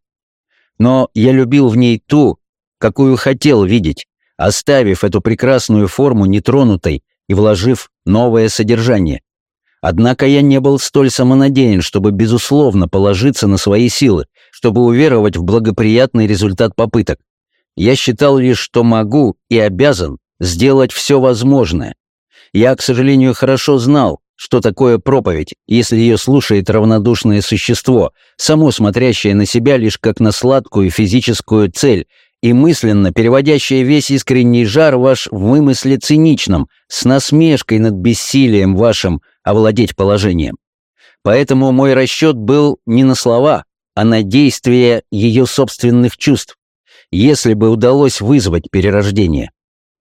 Но я любил в ней ту, какую хотел видеть, оставив эту прекрасную форму нетронутой и вложив новое содержание. Однако я не был столь самонадеян, чтобы безусловно положиться на свои силы, чтобы уверовать в благоприятный результат попыток. Я считал лишь, что могу и обязан сделать все возможное, я, к сожалению, хорошо знал, что такое проповедь, если ее слушает равнодушное существо, само смотрящее на себя лишь как на сладкую физическую цель и мысленно переводящее весь искренний жар ваш в вымысле циничном, с насмешкой над бессилием вашим овладеть положением. Поэтому мой расчет был не на слова, а на действие ее собственных чувств, если бы удалось вызвать перерождение.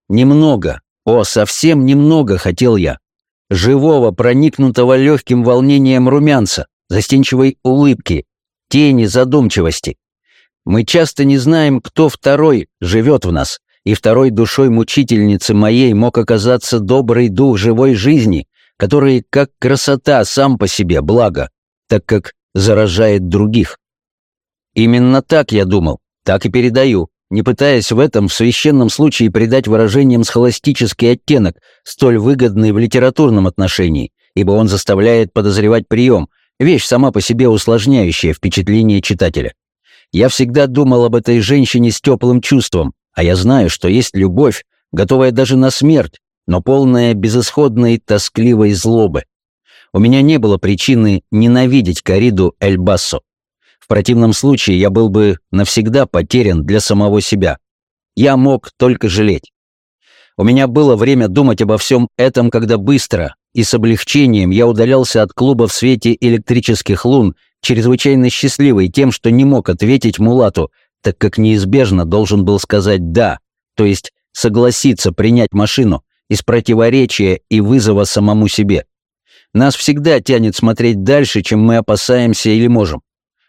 Немного, о, совсем немного хотел я. Живого, проникнутого легким волнением румянца, застенчивой улыбки, тени задумчивости. Мы часто не знаем, кто второй живет в нас, и второй душой мучительницы моей мог оказаться добрый дух живой жизни, который, как красота, сам по себе благо, так как заражает других. Именно так я думал, так и передаю не пытаясь в этом в священном случае придать выражениям схоластический оттенок, столь выгодный в литературном отношении, ибо он заставляет подозревать прием, вещь сама по себе усложняющая впечатление читателя. Я всегда думал об этой женщине с теплым чувством, а я знаю, что есть любовь, готовая даже на смерть, но полная безысходной тоскливой злобы. У меня не было причины ненавидеть Кариду Эльбассо. В противном случае я был бы навсегда потерян для самого себя. Я мог только жалеть. У меня было время думать обо всем этом, когда быстро и с облегчением я удалялся от клуба в свете электрических лун, чрезвычайно счастливый тем, что не мог ответить Мулату, так как неизбежно должен был сказать «да», то есть согласиться принять машину из противоречия и вызова самому себе. Нас всегда тянет смотреть дальше, чем мы опасаемся или можем.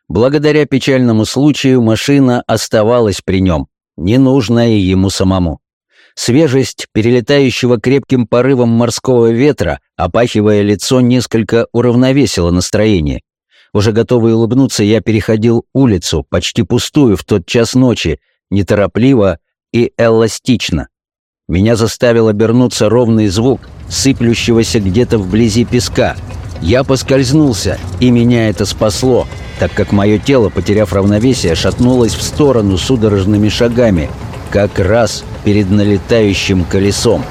Благодаря печальному случаю машина оставалась при нем, ненужная ему самому. Свежесть перелетающего крепким порывом морского ветра, опахивая лицо, несколько уравновесила настроение. Уже готовый улыбнуться, я переходил улицу, почти пустую в тот час ночи, неторопливо и эластично. Меня заставил обернуться ровный звук сыплющегося где-то вблизи песка. Я поскользнулся, и меня это спасло, так как мое тело, потеряв равновесие, шатнулось в сторону судорожными шагами, как раз перед налетающим колесом.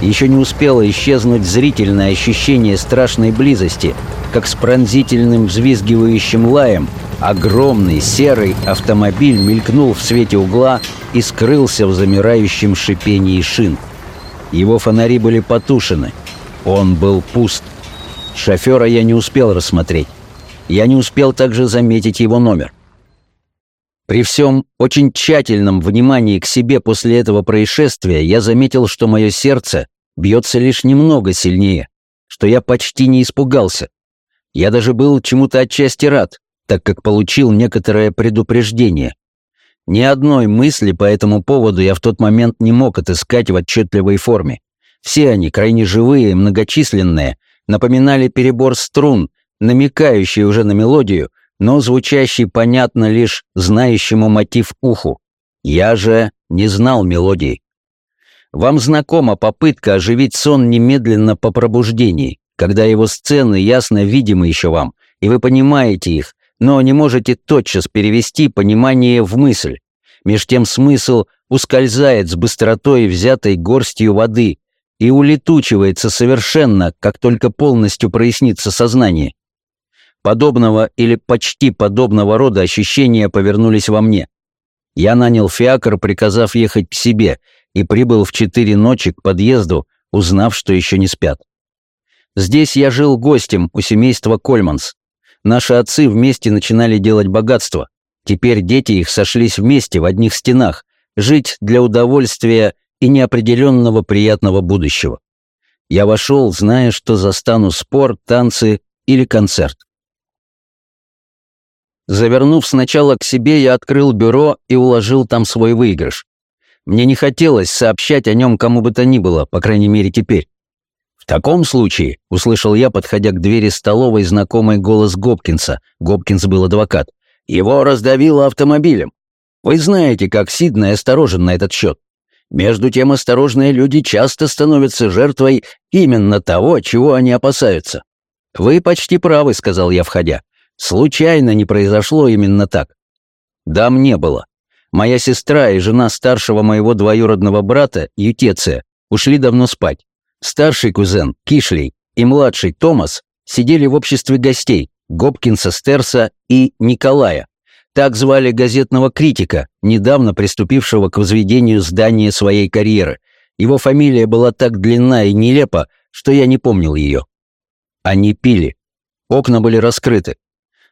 Еще не успело исчезнуть зрительное ощущение страшной близости, как с пронзительным взвизгивающим лаем огромный серый автомобиль мелькнул в свете угла и скрылся в замирающем шипении шин. Его фонари были потушены. Он был пуст. Шофера я не успел рассмотреть. Я не успел также заметить его номер. При всем очень тщательном внимании к себе после этого происшествия я заметил, что мое сердце бьется лишь немного сильнее, что я почти не испугался. Я даже был чему-то отчасти рад, так как получил некоторое предупреждение. Ни одной мысли по этому поводу я в тот момент не мог отыскать в отчетливой форме. Все они, крайне живые и многочисленные, напоминали перебор струн, намекающий уже на мелодию, но звучащий понятно лишь знающему мотив уху. Я же не знал мелодии. Вам знакома попытка оживить сон немедленно по пробуждении, когда его сцены ясно видимы еще вам, и вы понимаете их, но не можете тотчас перевести понимание в мысль. Меж тем смысл ускользает с быстротой взятой горстью воды и улетучивается совершенно, как только полностью прояснится сознание. Подобного или почти подобного рода ощущения повернулись во мне. Я нанял фиакр, приказав ехать к себе, и прибыл в четыре ночи к подъезду, узнав, что еще не спят. Здесь я жил гостем у семейства Кольманс. Наши отцы вместе начинали делать богатство. Теперь дети их сошлись вместе в одних стенах, жить для удовольствия и неопределенного приятного будущего. Я вошел, зная, что застану спор, танцы или концерт. Завернув сначала к себе, я открыл бюро и уложил там свой выигрыш. Мне не хотелось сообщать о нем кому бы то ни было, по крайней мере теперь. «В таком случае», — услышал я, подходя к двери столовой, знакомый голос Гопкинса. Гопкинс был адвокат. «Его раздавило автомобилем. Вы знаете, как Сиднey осторожен на этот счет. Между тем, осторожные люди часто становятся жертвой именно того, чего они опасаются». «Вы почти правы», — сказал я, входя. «Случайно не произошло именно так». «Дам не было. Моя сестра и жена старшего моего двоюродного брата, Ютеция, ушли давно спать. Старший кузен, Кишлей, и младший, Томас, сидели в обществе гостей, Гопкинса, Стерса и Николая. Так звали газетного критика, недавно приступившего к возведению здания своей карьеры. Его фамилия была так длинна и нелепа, что я не помнил ее. Они пили. Окна были раскрыты.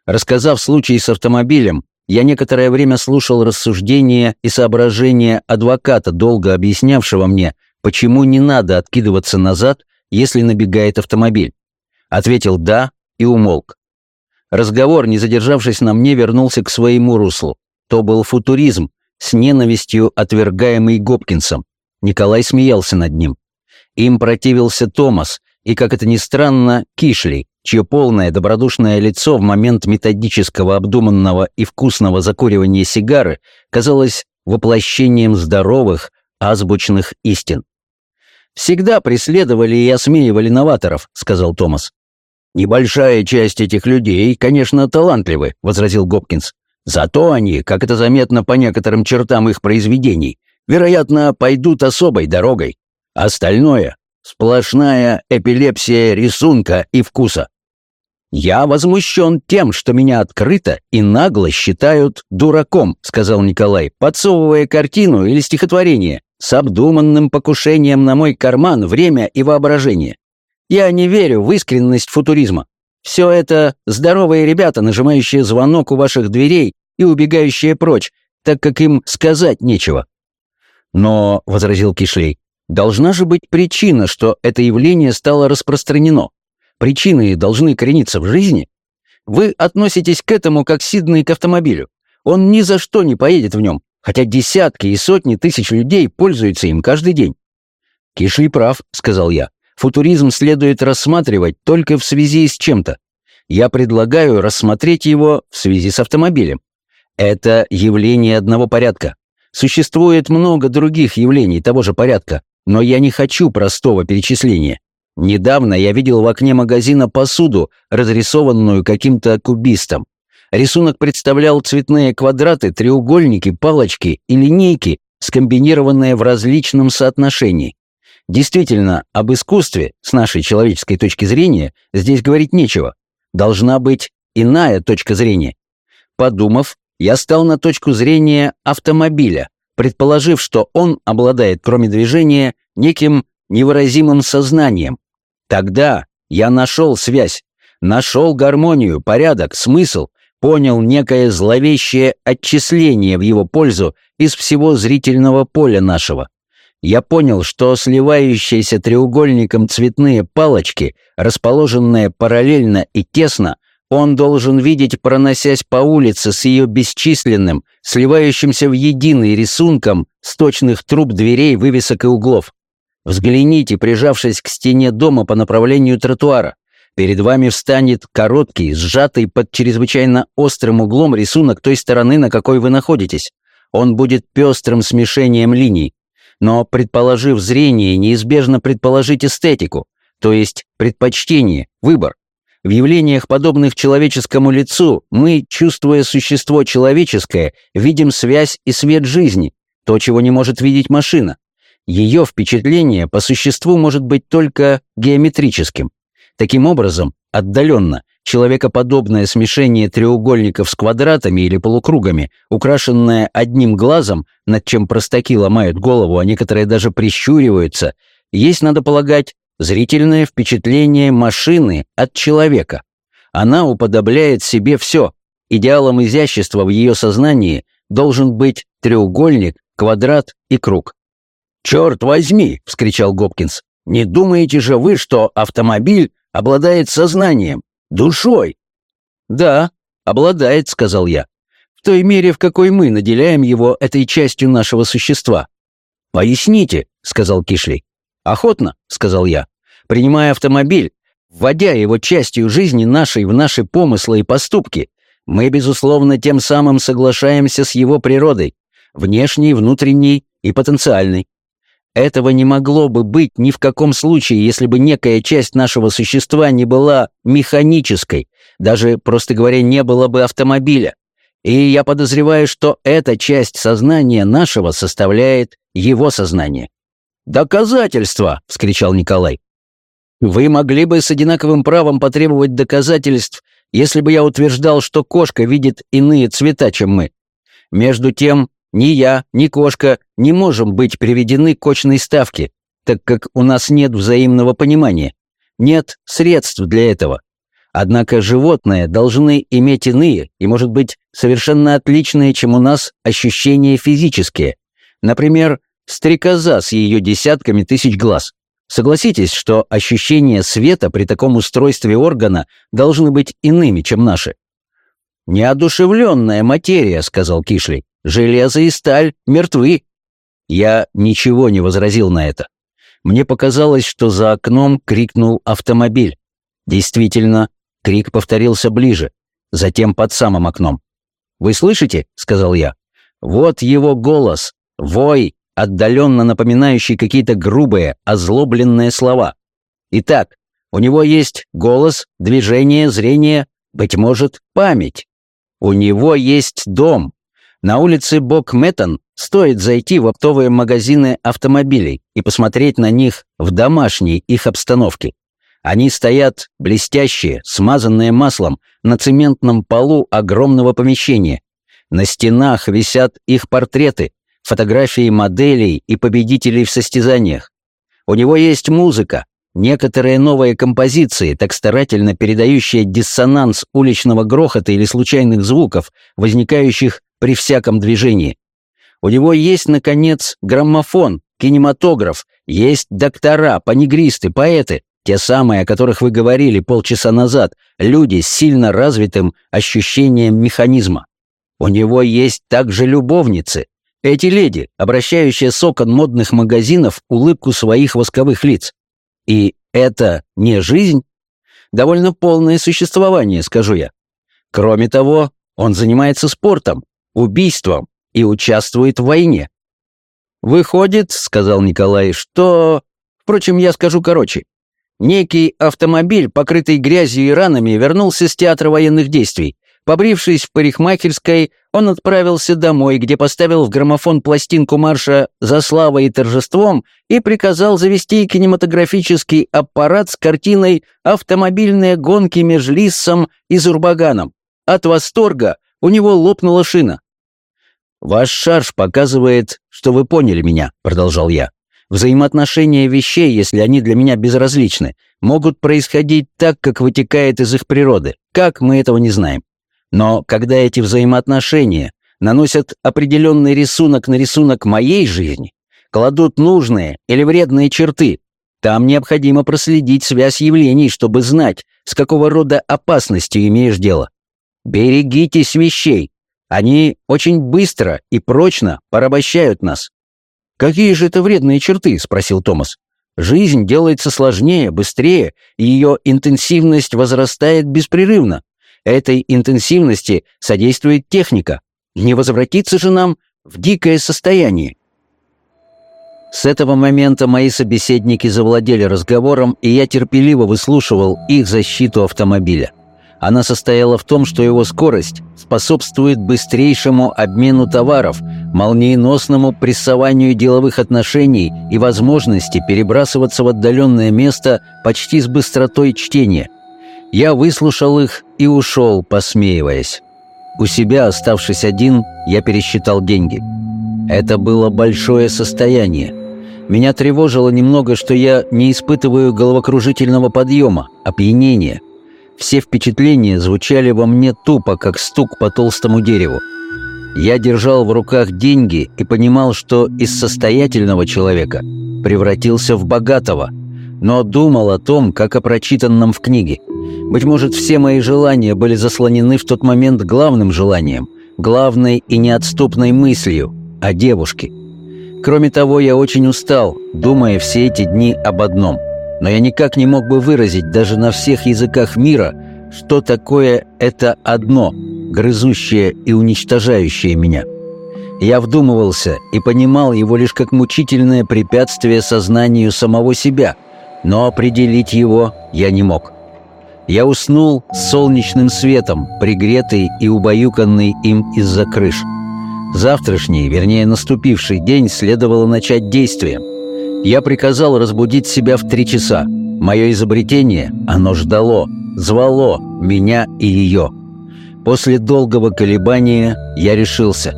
Рассказав случай с автомобилем, я некоторое время слушал рассуждения и соображения адвоката, долго объяснявшего мне, почему не надо откидываться назад, если набегает автомобиль. Ответил «да» и умолк. Разговор, не задержавшись на мне, вернулся к своему руслу. То был футуризм, с ненавистью отвергаемый Гопкинсом. Николай смеялся над ним. Им противился Томас и, как это ни странно, Кишли, чье полное добродушное лицо в момент методического, обдуманного и вкусного закуривания сигары казалось воплощением здоровых, азбучных истин. «Всегда преследовали и осмеивали новаторов», — сказал Томас. «Небольшая часть этих людей, конечно, талантливы», — возразил Гопкинс. «Зато они, как это заметно по некоторым чертам их произведений, вероятно, пойдут особой дорогой. Остальное — сплошная эпилепсия рисунка и вкуса. «Я возмущен тем, что меня открыто и нагло считают дураком», — сказал Николай, подсовывая картину или стихотворение с обдуманным покушением на мой карман, время и воображение. Я не верю в искренность футуризма. Все это здоровые ребята, нажимающие звонок у ваших дверей и убегающие прочь, так как им сказать нечего. Но, — возразил Кишлей, — должна же быть причина, что это явление стало распространено. Причины должны корениться в жизни. Вы относитесь к этому как Сиднey к автомобилю. Он ни за что не поедет в нем, хотя десятки и сотни тысяч людей пользуются им каждый день. «Кишли прав», — сказал я. «Футуризм следует рассматривать только в связи с чем-то. Я предлагаю рассмотреть его в связи с автомобилем. Это явление одного порядка. Существует много других явлений того же порядка, но я не хочу простого перечисления. Недавно я видел в окне магазина посуду, разрисованную каким-то кубистом. Рисунок представлял цветные квадраты, треугольники, палочки и линейки, скомбинированные в различном соотношении. Действительно, об искусстве, с нашей человеческой точки зрения, здесь говорить нечего. Должна быть иная точка зрения. Подумав, я стал на точку зрения автомобиля, предположив, что он обладает, кроме движения, неким невыразимым сознанием. Тогда я нашел связь, нашел гармонию, порядок, смысл, понял некое зловещее отчисление в его пользу из всего зрительного поля нашего. Я понял, что сливающиеся треугольником цветные палочки, расположенные параллельно и тесно, он должен видеть, проносясь по улице с ее бесчисленным, сливающимся в единый рисунком сточных труб дверей, вывесок и углов. Взгляните, прижавшись к стене дома по направлению тротуара. Перед вами встанет короткий, сжатый под чрезвычайно острым углом рисунок той стороны, на какой вы находитесь. Он будет пестрым смешением линий. Но, предположив зрение, неизбежно предположить эстетику, то есть предпочтение, выбор. В явлениях, подобных человеческому лицу, мы, чувствуя существо человеческое, видим связь и свет жизни, то, чего не может видеть машина. Ее впечатление по существу может быть только геометрическим. Таким образом, отдаленно, человекоподобное смешение треугольников с квадратами или полукругами, украшенное одним глазом, над чем простаки ломают голову, а некоторые даже прищуриваются, есть, надо полагать, зрительное впечатление машины от человека. Она уподобляет себе все. Идеалом изящества в ее сознании должен быть треугольник, квадрат и круг. «Черт возьми!» — вскричал Гопкинс. «Не думаете же вы, что автомобиль обладает сознанием, душой?» «Да, обладает», — сказал я. «В той мере, в какой мы наделяем его этой частью нашего существа». «Поясните», — сказал Кишли. «Охотно», — сказал я. «Принимая автомобиль, вводя его частью жизни нашей в наши помыслы и поступки, мы, безусловно, тем самым соглашаемся с его природой, внешней, внутренней и потенциальной. Этого не могло бы быть ни в каком случае, если бы некая часть нашего существа не была механической, даже, просто говоря, не было бы автомобиля. И я подозреваю, что эта часть сознания нашего составляет его сознание. «Доказательства!» — вскричал Николай. «Вы могли бы с одинаковым правом потребовать доказательств, если бы я утверждал, что кошка видит иные цвета, чем мы. Между тем, ни я, ни кошка не можем быть приведены к очной ставке, так как у нас нет взаимного понимания. Нет средств для этого. Однако животные должны иметь иные и, может быть, совершенно отличные, чем у нас, ощущения физические. Например, стрекоза с ее десятками тысяч глаз. Согласитесь, что ощущения света при таком устройстве органа должны быть иными, чем наши. «Неодушевленная материя», — сказал Кишли. Железо и сталь мертвы. Я ничего не возразил на это. Мне показалось, что за окном крикнул автомобиль. Действительно, крик повторился ближе, затем под самым окном. «Вы слышите?» — сказал я. «Вот его голос, вой, отдаленно напоминающий какие-то грубые, озлобленные слова. Итак, у него есть голос, движение, зрение, быть может, память. У него есть дом, на улице Бок-Мэттон стоит зайти в оптовые магазины автомобилей и посмотреть на них в домашней их обстановке. Они стоят блестящие, смазанные маслом, на цементном полу огромного помещения. На стенах висят их портреты, фотографии моделей и победителей в состязаниях. У него есть музыка, некоторые новые композиции, так старательно передающие диссонанс уличного грохота или случайных звуков, возникающих при всяком движении. У него есть, наконец, граммофон, кинематограф, есть доктора, панигристы, поэты, те самые, о которых вы говорили полчаса назад, люди с сильно развитым ощущением механизма. У него есть также любовницы, эти леди, обращающие с окон модных магазинов улыбку своих восковых лиц. И это не жизнь? Довольно полное существование, скажу я. Кроме того, он занимается спортом, убийством и участвует в войне. «Выходит, — сказал Николай, — что... Впрочем, я скажу короче. Некий автомобиль, покрытый грязью и ранами, вернулся с театра военных действий. Побрившись в парикмахерской, он отправился домой, где поставил в граммофон пластинку марша «За славой и торжеством» и приказал завести кинематографический аппарат с картиной «Автомобильные гонки между Лиссом и Зурбаганом». От восторга у него лопнула шина. «Ваш шарж показывает, что вы поняли меня», — продолжал я. «Взаимоотношения вещей, если они для меня безразличны, могут происходить так, как вытекает из их природы. Как, мы этого не знаем. Но когда эти взаимоотношения наносят определенный рисунок на рисунок моей жизни, кладут нужные или вредные черты, там необходимо проследить связь явлений, чтобы знать, с какого рода опасностью имеешь дело. Берегитесь вещей, они очень быстро и прочно порабощают нас. «Какие же это вредные черты?» — спросил Томас. «Жизнь делается сложнее, быстрее, и ее интенсивность возрастает беспрерывно. Этой интенсивности содействует техника. Не возвратиться же нам в дикое состояние». С этого момента мои собеседники завладели разговором, и я терпеливо выслушивал их защиту автомобиля. Она состояла в том, что его скорость способствует быстрейшему обмену товаров, молниеносному прессованию деловых отношений и возможности перебрасываться в отдаленное место почти с быстротой чтения. Я выслушал их и ушел, посмеиваясь. У себя, оставшись один, я пересчитал деньги. Это было большое состояние. Меня тревожило немного, что я не испытываю головокружительного подъема, опьянения – все впечатления звучали во мне тупо, как стук по толстому дереву. Я держал в руках деньги и понимал, что из состоятельного человека превратился в богатого, но думал о том, как о прочитанном в книге. Быть может, все мои желания были заслонены в тот момент главным желанием, главной и неотступной мыслью о девушке. Кроме того, я очень устал, думая все эти дни об одном – но я никак не мог бы выразить даже на всех языках мира, что такое это одно, грызущее и уничтожающее меня. Я вдумывался и понимал его лишь как мучительное препятствие сознанию самого себя, но определить его я не мог. Я уснул с солнечным светом, пригретый и убаюканный им из-за крыш. Завтрашний, вернее наступивший день следовало начать действием. Я приказал разбудить себя в три часа. Мое изобретение, оно ждало, звало меня и ее. После долгого колебания я решился.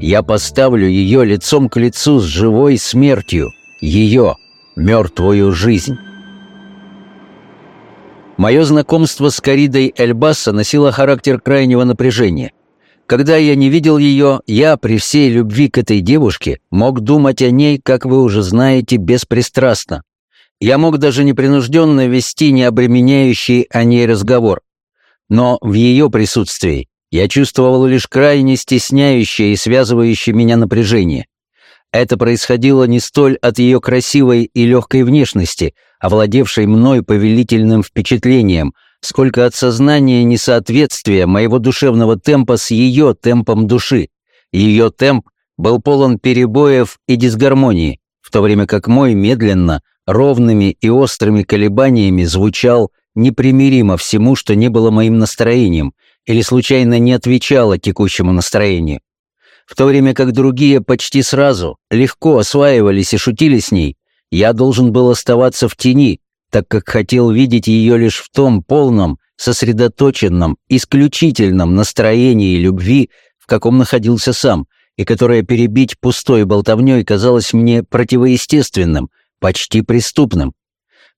Я поставлю ее лицом к лицу с живой смертью, ее, мертвую жизнь. Мое знакомство с Каридой Эльбаса носило характер крайнего напряжения. Когда я не видел ее, я, при всей любви к этой девушке, мог думать о ней, как вы уже знаете, беспристрастно. Я мог даже непринужденно вести необременяющий о ней разговор. Но в ее присутствии я чувствовал лишь крайне стесняющее и связывающее меня напряжение. Это происходило не столь от ее красивой и легкой внешности, овладевшей мной повелительным впечатлением – сколько от сознания несоответствия моего душевного темпа с ее темпом души. Ее темп был полон перебоев и дисгармонии, в то время как мой медленно, ровными и острыми колебаниями звучал непримиримо всему, что не было моим настроением или случайно не отвечало текущему настроению. В то время как другие почти сразу, легко осваивались и шутили с ней, я должен был оставаться в тени, так как хотел видеть ее лишь в том полном, сосредоточенном, исключительном настроении любви, в каком находился сам, и которое перебить пустой болтовней казалось мне противоестественным, почти преступным.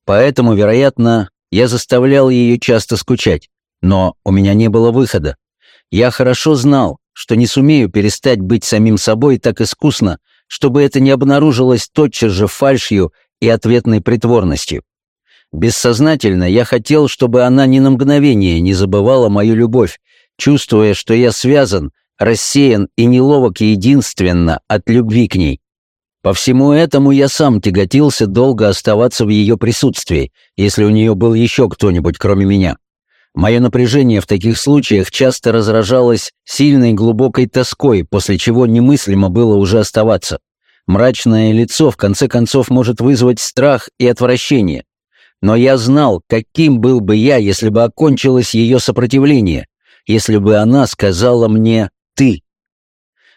Поэтому, вероятно, я заставлял ее часто скучать, но у меня не было выхода. Я хорошо знал, что не сумею перестать быть самим собой так искусно, чтобы это не обнаружилось тотчас же фальшью и ответной притворностью. Бессознательно я хотел, чтобы она ни на мгновение не забывала мою любовь, чувствуя, что я связан, рассеян и неловок единственно от любви к ней. По всему этому я сам тяготился долго оставаться в ее присутствии, если у нее был еще кто-нибудь, кроме меня. Мое напряжение в таких случаях часто разражалось сильной глубокой тоской, после чего немыслимо было уже оставаться. Мрачное лицо в конце концов может вызвать страх и отвращение. Но я знал, каким был бы я, если бы окончилось ее сопротивление, если бы она сказала мне «ты».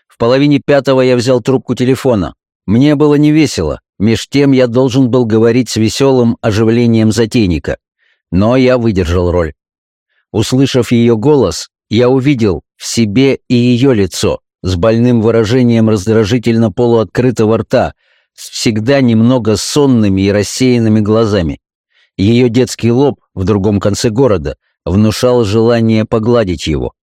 В половине пятого я взял трубку телефона. Мне было невесело, меж тем я должен был говорить с веселым оживлением затейника. Но я выдержал роль. Услышав ее голос, я увидел в себе и ее лицо с больным выражением раздражительно полуоткрытого рта, с всегда немного сонными и рассеянными глазами. Ее детский лоб в другом конце города внушал желание погладить его.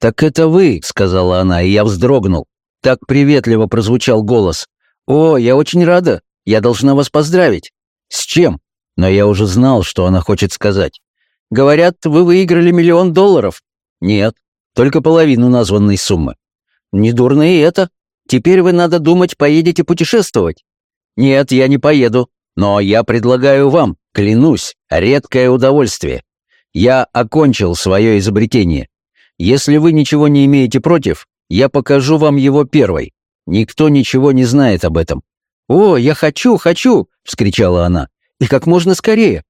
«Так это вы», — сказала она, и я вздрогнул. Так приветливо прозвучал голос. «О, я очень рада. Я должна вас поздравить». «С чем?» Но я уже знал, что она хочет сказать. «Говорят, вы выиграли миллион долларов». «Нет, только половину названной суммы». «Недурно и это. Теперь вы, надо думать, поедете путешествовать». «Нет, я не поеду. Но я предлагаю вам, клянусь, редкое удовольствие. Я окончил свое изобретение. Если вы ничего не имеете против, я покажу вам его первой. Никто ничего не знает об этом». «О, я хочу, хочу!» — вскричала она. «И как можно скорее!»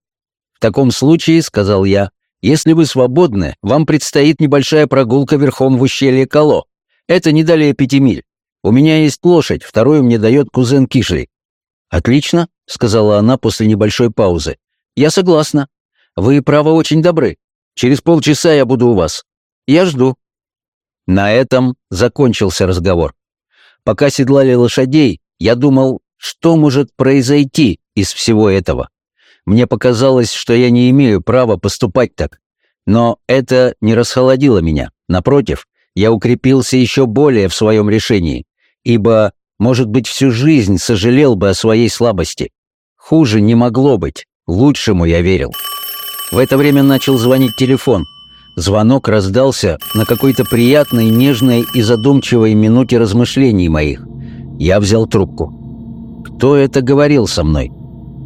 «В таком случае, — сказал я, — если вы свободны, вам предстоит небольшая прогулка верхом в ущелье Кало. Это не далее пяти миль. У меня есть лошадь, вторую мне дает кузен Кишли. «Отлично», — сказала она после небольшой паузы. «Я согласна. Вы, право, очень добры. Через полчаса я буду у вас. Я жду». На этом закончился разговор. Пока седлали лошадей, я думал, что может произойти из всего этого. Мне показалось, что я не имею права поступать так. Но это не расхолодило меня. Напротив, я укрепился еще более в своем решении, ибо может быть, всю жизнь сожалел бы о своей слабости. Хуже не могло быть, лучшему я верил. В это время начал звонить телефон. Звонок раздался на какой-то приятной, нежной и задумчивой минуте размышлений моих. Я взял трубку. Кто это говорил со мной?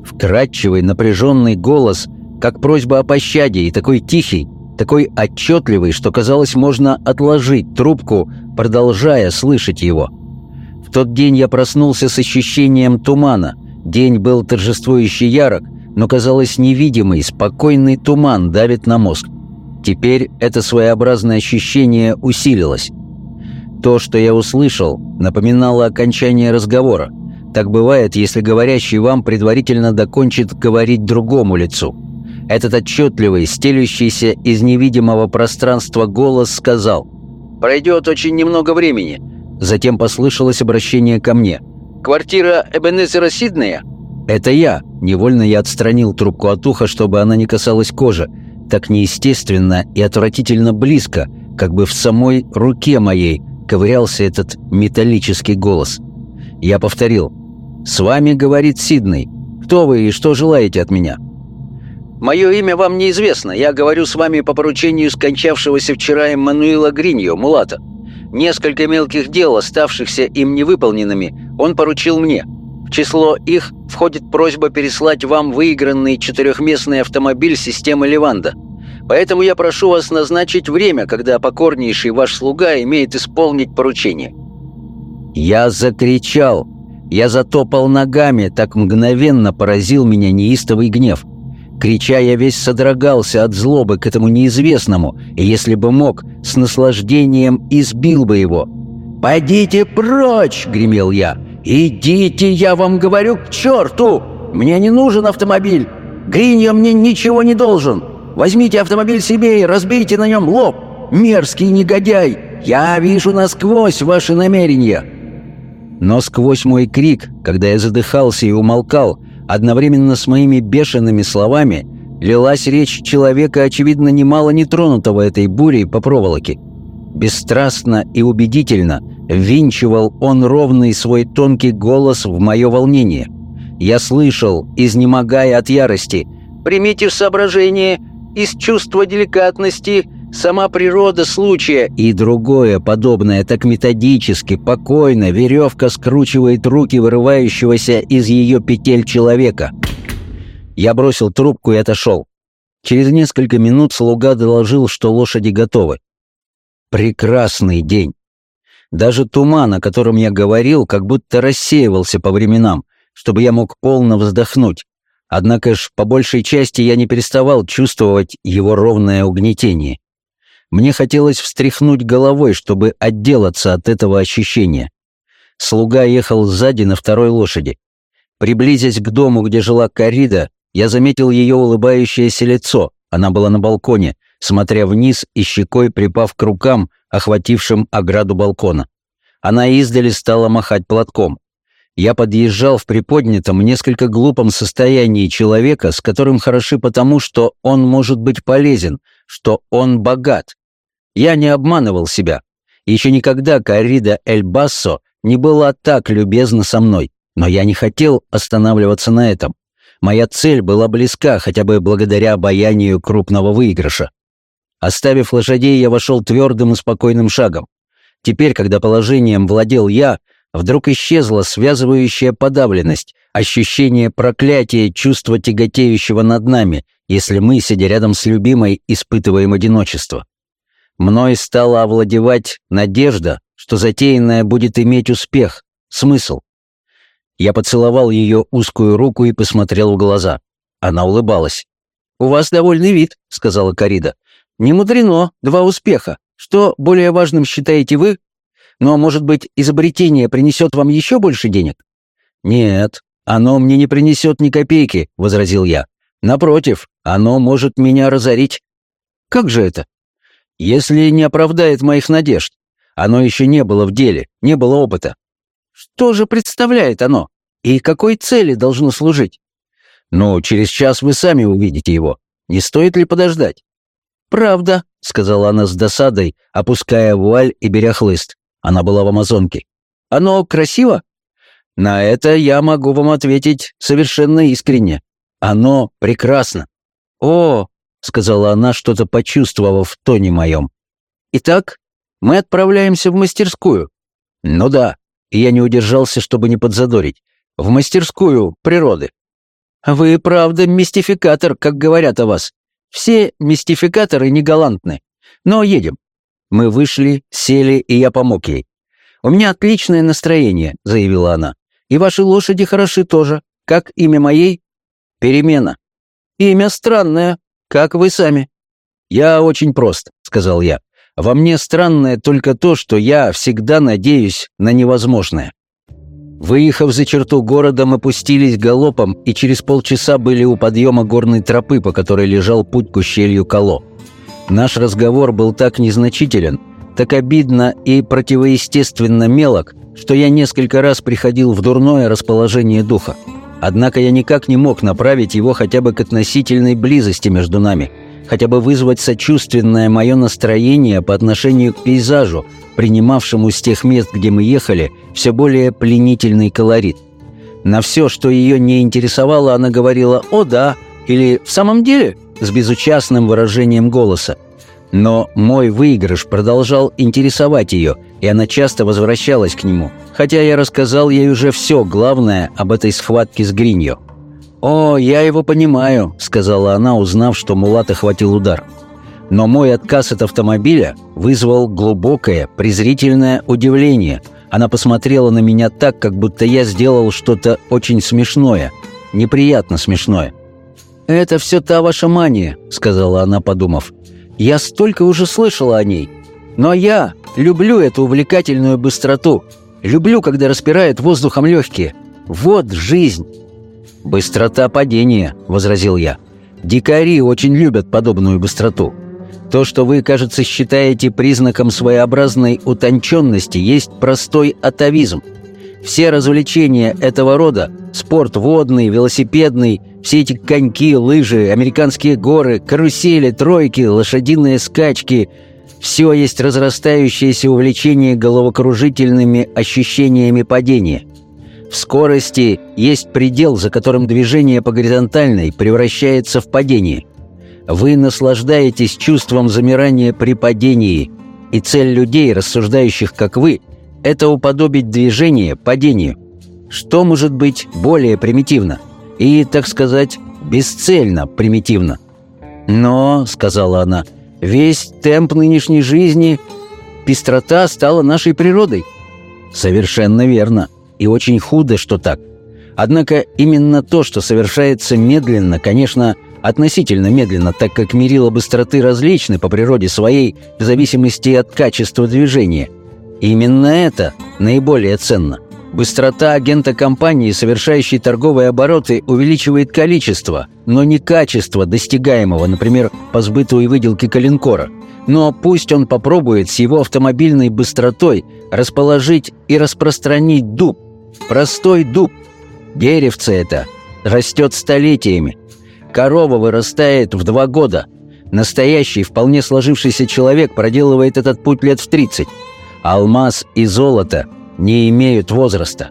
Вкрадчивый, напряженный голос, как просьба о пощаде, и такой тихий, такой отчетливый, что казалось, можно отложить трубку, продолжая слышать его. В тот день я проснулся с ощущением тумана. День был торжествующий ярок, но, казалось, невидимый, спокойный туман давит на мозг. Теперь это своеобразное ощущение усилилось. То, что я услышал, напоминало окончание разговора. Так бывает, если говорящий вам предварительно докончит говорить другому лицу. Этот отчетливый, стелющийся из невидимого пространства голос сказал «Пройдет очень немного времени. Затем послышалось обращение ко мне. «Квартира Эбенезера Сиднея?» «Это я!» Невольно я отстранил трубку от уха, чтобы она не касалась кожи. Так неестественно и отвратительно близко, как бы в самой руке моей, ковырялся этот металлический голос. Я повторил. «С вами, — говорит Сидней. Кто вы и что желаете от меня?» «Мое имя вам неизвестно. Я говорю с вами по поручению скончавшегося вчера Эммануила Гриньо, Мулата. Несколько мелких дел, оставшихся им невыполненными, он поручил мне. В число их входит просьба переслать вам выигранный четырехместный автомобиль системы «Леванда». Поэтому я прошу вас назначить время, когда покорнейший ваш слуга имеет исполнить поручение». Я закричал. Я затопал ногами, так мгновенно поразил меня неистовый гнев. Крича, я весь содрогался от злобы к этому неизвестному, и если бы мог, с наслаждением избил бы его. «Пойдите прочь!» — гремел я. «Идите, я вам говорю, к черту! Мне не нужен автомобиль! Гринья мне ничего не должен! Возьмите автомобиль себе и разбейте на нем лоб! Мерзкий негодяй! Я вижу насквозь ваши намерения!» Но сквозь мой крик, когда я задыхался и умолкал, Одновременно с моими бешеными словами лилась речь человека, очевидно, немало нетронутого этой бурей по проволоке. Бесстрастно и убедительно ввинчивал он ровный свой тонкий голос в мое волнение. Я слышал, изнемогая от ярости, «Примите в соображение из чувства деликатности сама природа случая и другое подобное так методически, покойно веревка скручивает руки вырывающегося из ее петель человека. Я бросил трубку и отошел. Через несколько минут слуга доложил, что лошади готовы. Прекрасный день. Даже туман, о котором я говорил, как будто рассеивался по временам, чтобы я мог полно вздохнуть. Однако ж, по большей части я не переставал чувствовать его ровное угнетение. Мне хотелось встряхнуть головой, чтобы отделаться от этого ощущения. Слуга ехал сзади на второй лошади. Приблизясь к дому, где жила Карида, я заметил ее улыбающееся лицо. Она была на балконе, смотря вниз и щекой припав к рукам, охватившим ограду балкона. Она издали стала махать платком. Я подъезжал в приподнятом, несколько глупом состоянии человека, с которым хороши потому, что он может быть полезен, что он богат, я не обманывал себя. Еще никогда Карида Эль Бассо не была так любезна со мной, но я не хотел останавливаться на этом. Моя цель была близка, хотя бы благодаря обаянию крупного выигрыша. Оставив лошадей, я вошел твердым и спокойным шагом. Теперь, когда положением владел я, вдруг исчезла связывающая подавленность, ощущение проклятия, чувство тяготеющего над нами, если мы, сидя рядом с любимой, испытываем одиночество. Мной стала овладевать надежда, что затеянное будет иметь успех, смысл. Я поцеловал ее узкую руку и посмотрел в глаза. Она улыбалась. «У вас довольный вид», — сказала Карида. «Не мудрено, два успеха. Что более важным считаете вы? Но, может быть, изобретение принесет вам еще больше денег?» «Нет, оно мне не принесет ни копейки», — возразил я. «Напротив, оно может меня разорить». «Как же это?» Если не оправдает моих надежд. Оно еще не было в деле, не было опыта. Что же представляет оно? И какой цели должно служить? Ну, через час вы сами увидите его. Не стоит ли подождать? «Правда», — сказала она с досадой, опуская вуаль и беря хлыст. Она была в Амазонке. «Оно красиво?» «На это я могу вам ответить совершенно искренне. Оно прекрасно». «О, — сказала она, что-то почувствовав в тоне моем. «Итак, мы отправляемся в мастерскую». «Ну да», я не удержался, чтобы не подзадорить. «В мастерскую природы». «Вы, правда, мистификатор, как говорят о вас. Все мистификаторы не галантны. Но едем». Мы вышли, сели, и я помог ей. «У меня отличное настроение», — заявила она. «И ваши лошади хороши тоже. Как имя моей?» «Перемена». «Имя странное», как вы сами?» «Я очень прост», — сказал я. «Во мне странное только то, что я всегда надеюсь на невозможное». Выехав за черту города, мы пустились галопом и через полчаса были у подъема горной тропы, по которой лежал путь к ущелью Кало. Наш разговор был так незначителен, так обидно и противоестественно мелок, что я несколько раз приходил в дурное расположение духа. Однако я никак не мог направить его хотя бы к относительной близости между нами, хотя бы вызвать сочувственное мое настроение по отношению к пейзажу, принимавшему с тех мест, где мы ехали, все более пленительный колорит. На все, что ее не интересовало, она говорила «О, да» или «В самом деле?» с безучастным выражением голоса. Но мой выигрыш продолжал интересовать ее, и она часто возвращалась к нему – хотя я рассказал ей уже все главное об этой схватке с Гриньо. «О, я его понимаю», — сказала она, узнав, что Мулат охватил удар. Но мой отказ от автомобиля вызвал глубокое, презрительное удивление. Она посмотрела на меня так, как будто я сделал что-то очень смешное, неприятно смешное. «Это все та ваша мания», — сказала она, подумав. «Я столько уже слышала о ней. Но я люблю эту увлекательную быстроту, Люблю, когда распирает воздухом легкие. Вот жизнь!» «Быстрота падения», — возразил я. «Дикари очень любят подобную быстроту. То, что вы, кажется, считаете признаком своеобразной утонченности, есть простой атовизм. Все развлечения этого рода — спорт водный, велосипедный, все эти коньки, лыжи, американские горы, карусели, тройки, лошадиные скачки — все есть разрастающееся увлечение головокружительными ощущениями падения. В скорости есть предел, за которым движение по горизонтальной превращается в падение. Вы наслаждаетесь чувством замирания при падении, и цель людей, рассуждающих как вы, это уподобить движение падению. Что может быть более примитивно? И, так сказать, бесцельно примитивно? «Но», — сказала она, — Весь темп нынешней жизни, пестрота стала нашей природой. Совершенно верно. И очень худо, что так. Однако именно то, что совершается медленно, конечно, относительно медленно, так как мерила быстроты различны по природе своей в зависимости от качества движения. Именно это наиболее ценно. Быстрота агента компании, совершающей торговые обороты, увеличивает количество, но не качество достигаемого, например, по сбыту и выделке калинкора. Но пусть он попробует с его автомобильной быстротой расположить и распространить дуб. Простой дуб. Деревце это растет столетиями, Корова вырастает в два года. Настоящий, вполне сложившийся человек проделывает этот путь лет в 30. Алмаз и золото не имеют возраста.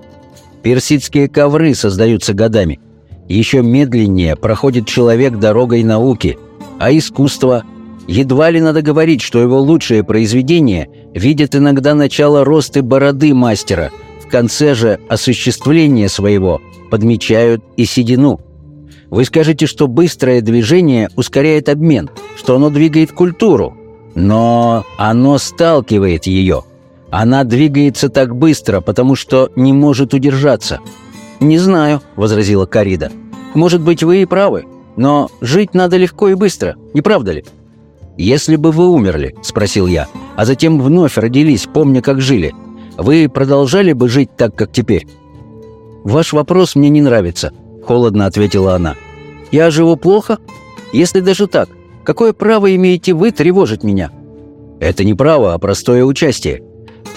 Персидские ковры создаются годами. Еще медленнее проходит человек дорогой науки. А искусство... Едва ли надо говорить, что его лучшие произведения видят иногда начало роста бороды мастера, в конце же осуществления своего подмечают и седину – вы скажете, что быстрое движение ускоряет обмен, что оно двигает культуру. Но оно сталкивает ее. Она двигается так быстро, потому что не может удержаться. «Не знаю», — возразила Карида. «Может быть, вы и правы, но жить надо легко и быстро, не правда ли?» «Если бы вы умерли», — спросил я, «а затем вновь родились, помня, как жили, вы продолжали бы жить так, как теперь?» «Ваш вопрос мне не нравится», холодно ответила она. «Я живу плохо? Если даже так, какое право имеете вы тревожить меня?» «Это не право, а простое участие.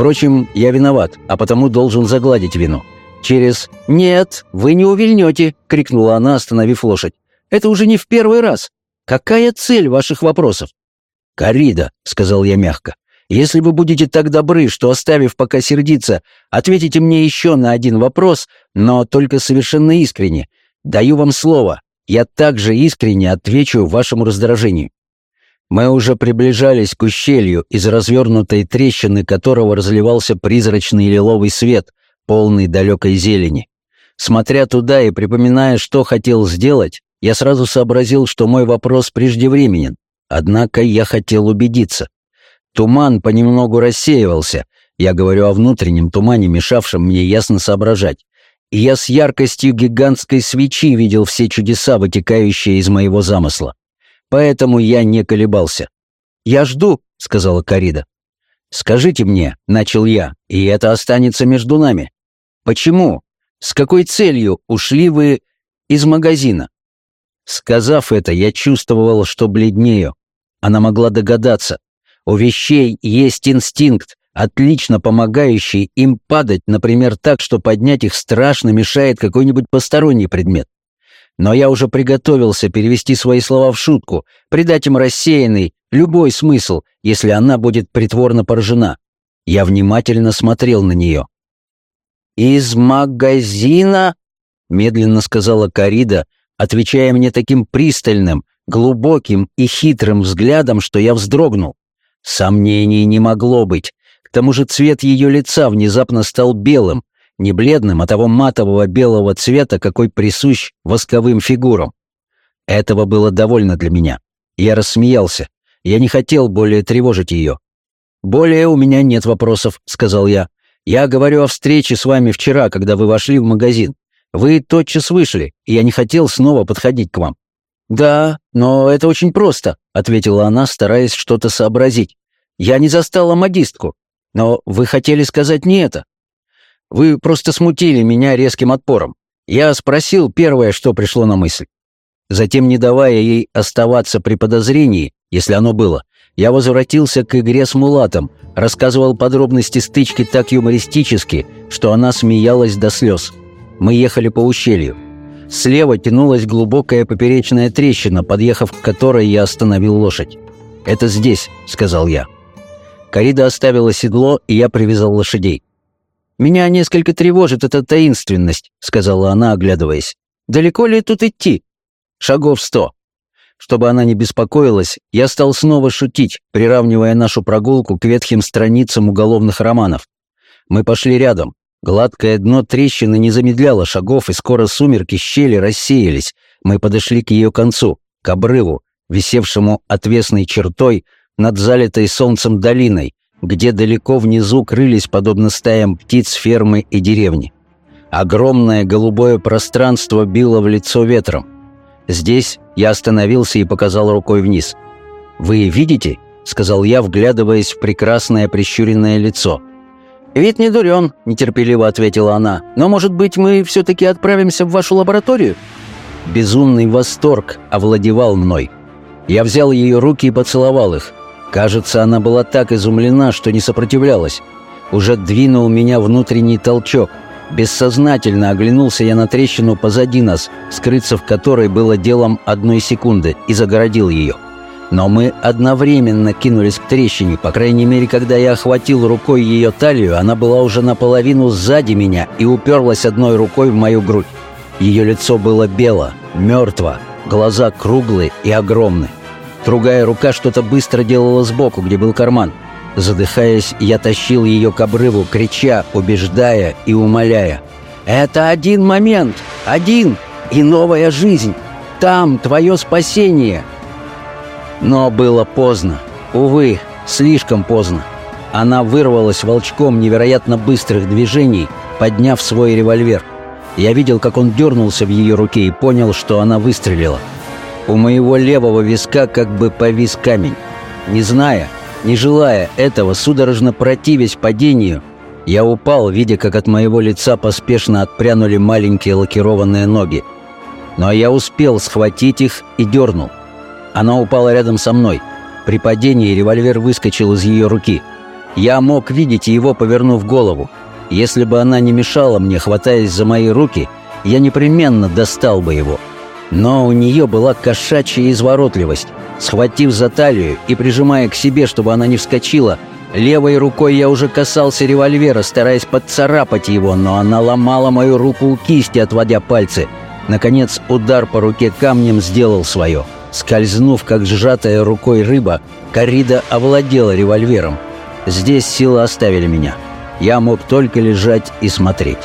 Впрочем, я виноват, а потому должен загладить вину. Через «Нет, вы не увильнете!» — крикнула она, остановив лошадь. «Это уже не в первый раз. Какая цель ваших вопросов?» «Корида», — сказал я мягко, — «если вы будете так добры, что, оставив пока сердиться, ответите мне еще на один вопрос, но только совершенно искренне, Даю вам слово, я также искренне отвечу вашему раздражению. Мы уже приближались к ущелью, из развернутой трещины которого разливался призрачный лиловый свет, полный далекой зелени. Смотря туда и припоминая, что хотел сделать, я сразу сообразил, что мой вопрос преждевременен. Однако я хотел убедиться. Туман понемногу рассеивался. Я говорю о внутреннем тумане, мешавшем мне ясно соображать и я с яркостью гигантской свечи видел все чудеса, вытекающие из моего замысла. Поэтому я не колебался. «Я жду», — сказала Карида. «Скажите мне», — начал я, — «и это останется между нами. Почему? С какой целью ушли вы из магазина?» Сказав это, я чувствовал, что бледнею. Она могла догадаться. У вещей есть инстинкт, отлично помогающий им падать, например, так, что поднять их страшно мешает какой-нибудь посторонний предмет. Но я уже приготовился перевести свои слова в шутку, придать им рассеянный, любой смысл, если она будет притворно поражена. Я внимательно смотрел на нее. «Из магазина?» — медленно сказала Карида, отвечая мне таким пристальным, глубоким и хитрым взглядом, что я вздрогнул. Сомнений не могло быть. К тому же цвет ее лица внезапно стал белым, не бледным, а того матового белого цвета, какой присущ восковым фигурам. Этого было довольно для меня. Я рассмеялся. Я не хотел более тревожить ее. «Более у меня нет вопросов», — сказал я. «Я говорю о встрече с вами вчера, когда вы вошли в магазин. Вы тотчас вышли, и я не хотел снова подходить к вам». «Да, но это очень просто», — ответила она, стараясь что-то сообразить. «Я не застала модистку. Но вы хотели сказать не это. Вы просто смутили меня резким отпором. Я спросил первое, что пришло на мысль. Затем, не давая ей оставаться при подозрении, если оно было, я возвратился к игре с Мулатом, рассказывал подробности стычки так юмористически, что она смеялась до слез. Мы ехали по ущелью. Слева тянулась глубокая поперечная трещина, подъехав к которой я остановил лошадь. «Это здесь», — сказал я. Карида оставила седло, и я привязал лошадей. «Меня несколько тревожит эта таинственность», — сказала она, оглядываясь. «Далеко ли тут идти?» «Шагов сто». Чтобы она не беспокоилась, я стал снова шутить, приравнивая нашу прогулку к ветхим страницам уголовных романов. Мы пошли рядом. Гладкое дно трещины не замедляло шагов, и скоро сумерки щели рассеялись. Мы подошли к ее концу, к обрыву, висевшему отвесной чертой, над залитой солнцем долиной, где далеко внизу крылись, подобно стаям птиц, фермы и деревни. Огромное голубое пространство било в лицо ветром. Здесь я остановился и показал рукой вниз. «Вы видите?» — сказал я, вглядываясь в прекрасное прищуренное лицо. «Вид не дурен», — нетерпеливо ответила она. «Но, может быть, мы все-таки отправимся в вашу лабораторию?» Безумный восторг овладевал мной. Я взял ее руки и поцеловал их. Кажется, она была так изумлена, что не сопротивлялась. Уже двинул меня внутренний толчок. Бессознательно оглянулся я на трещину позади нас, скрыться в которой было делом одной секунды, и загородил ее. Но мы одновременно кинулись к трещине, по крайней мере, когда я охватил рукой ее талию, она была уже наполовину сзади меня и уперлась одной рукой в мою грудь. Ее лицо было бело, мертво, глаза круглые и огромны. Другая рука что-то быстро делала сбоку, где был карман. Задыхаясь, я тащил ее к обрыву, крича, убеждая и умоляя. «Это один момент! Один! И новая жизнь! Там твое спасение!» Но было поздно. Увы, слишком поздно. Она вырвалась волчком невероятно быстрых движений, подняв свой револьвер. Я видел, как он дернулся в ее руке и понял, что она выстрелила. У моего левого виска как бы повис камень. Не зная, не желая этого, судорожно противясь падению, я упал, видя, как от моего лица поспешно отпрянули маленькие лакированные ноги. Но я успел схватить их и дернул. Она упала рядом со мной. При падении револьвер выскочил из ее руки. Я мог видеть его, повернув голову. Если бы она не мешала мне, хватаясь за мои руки, я непременно достал бы его. Но у нее была кошачья изворотливость. Схватив за талию и прижимая к себе, чтобы она не вскочила, левой рукой я уже касался револьвера, стараясь подцарапать его, но она ломала мою руку у кисти, отводя пальцы. Наконец, удар по руке камнем сделал свое. Скользнув, как сжатая рукой рыба, Карида овладела револьвером. Здесь силы оставили меня. Я мог только лежать и смотреть.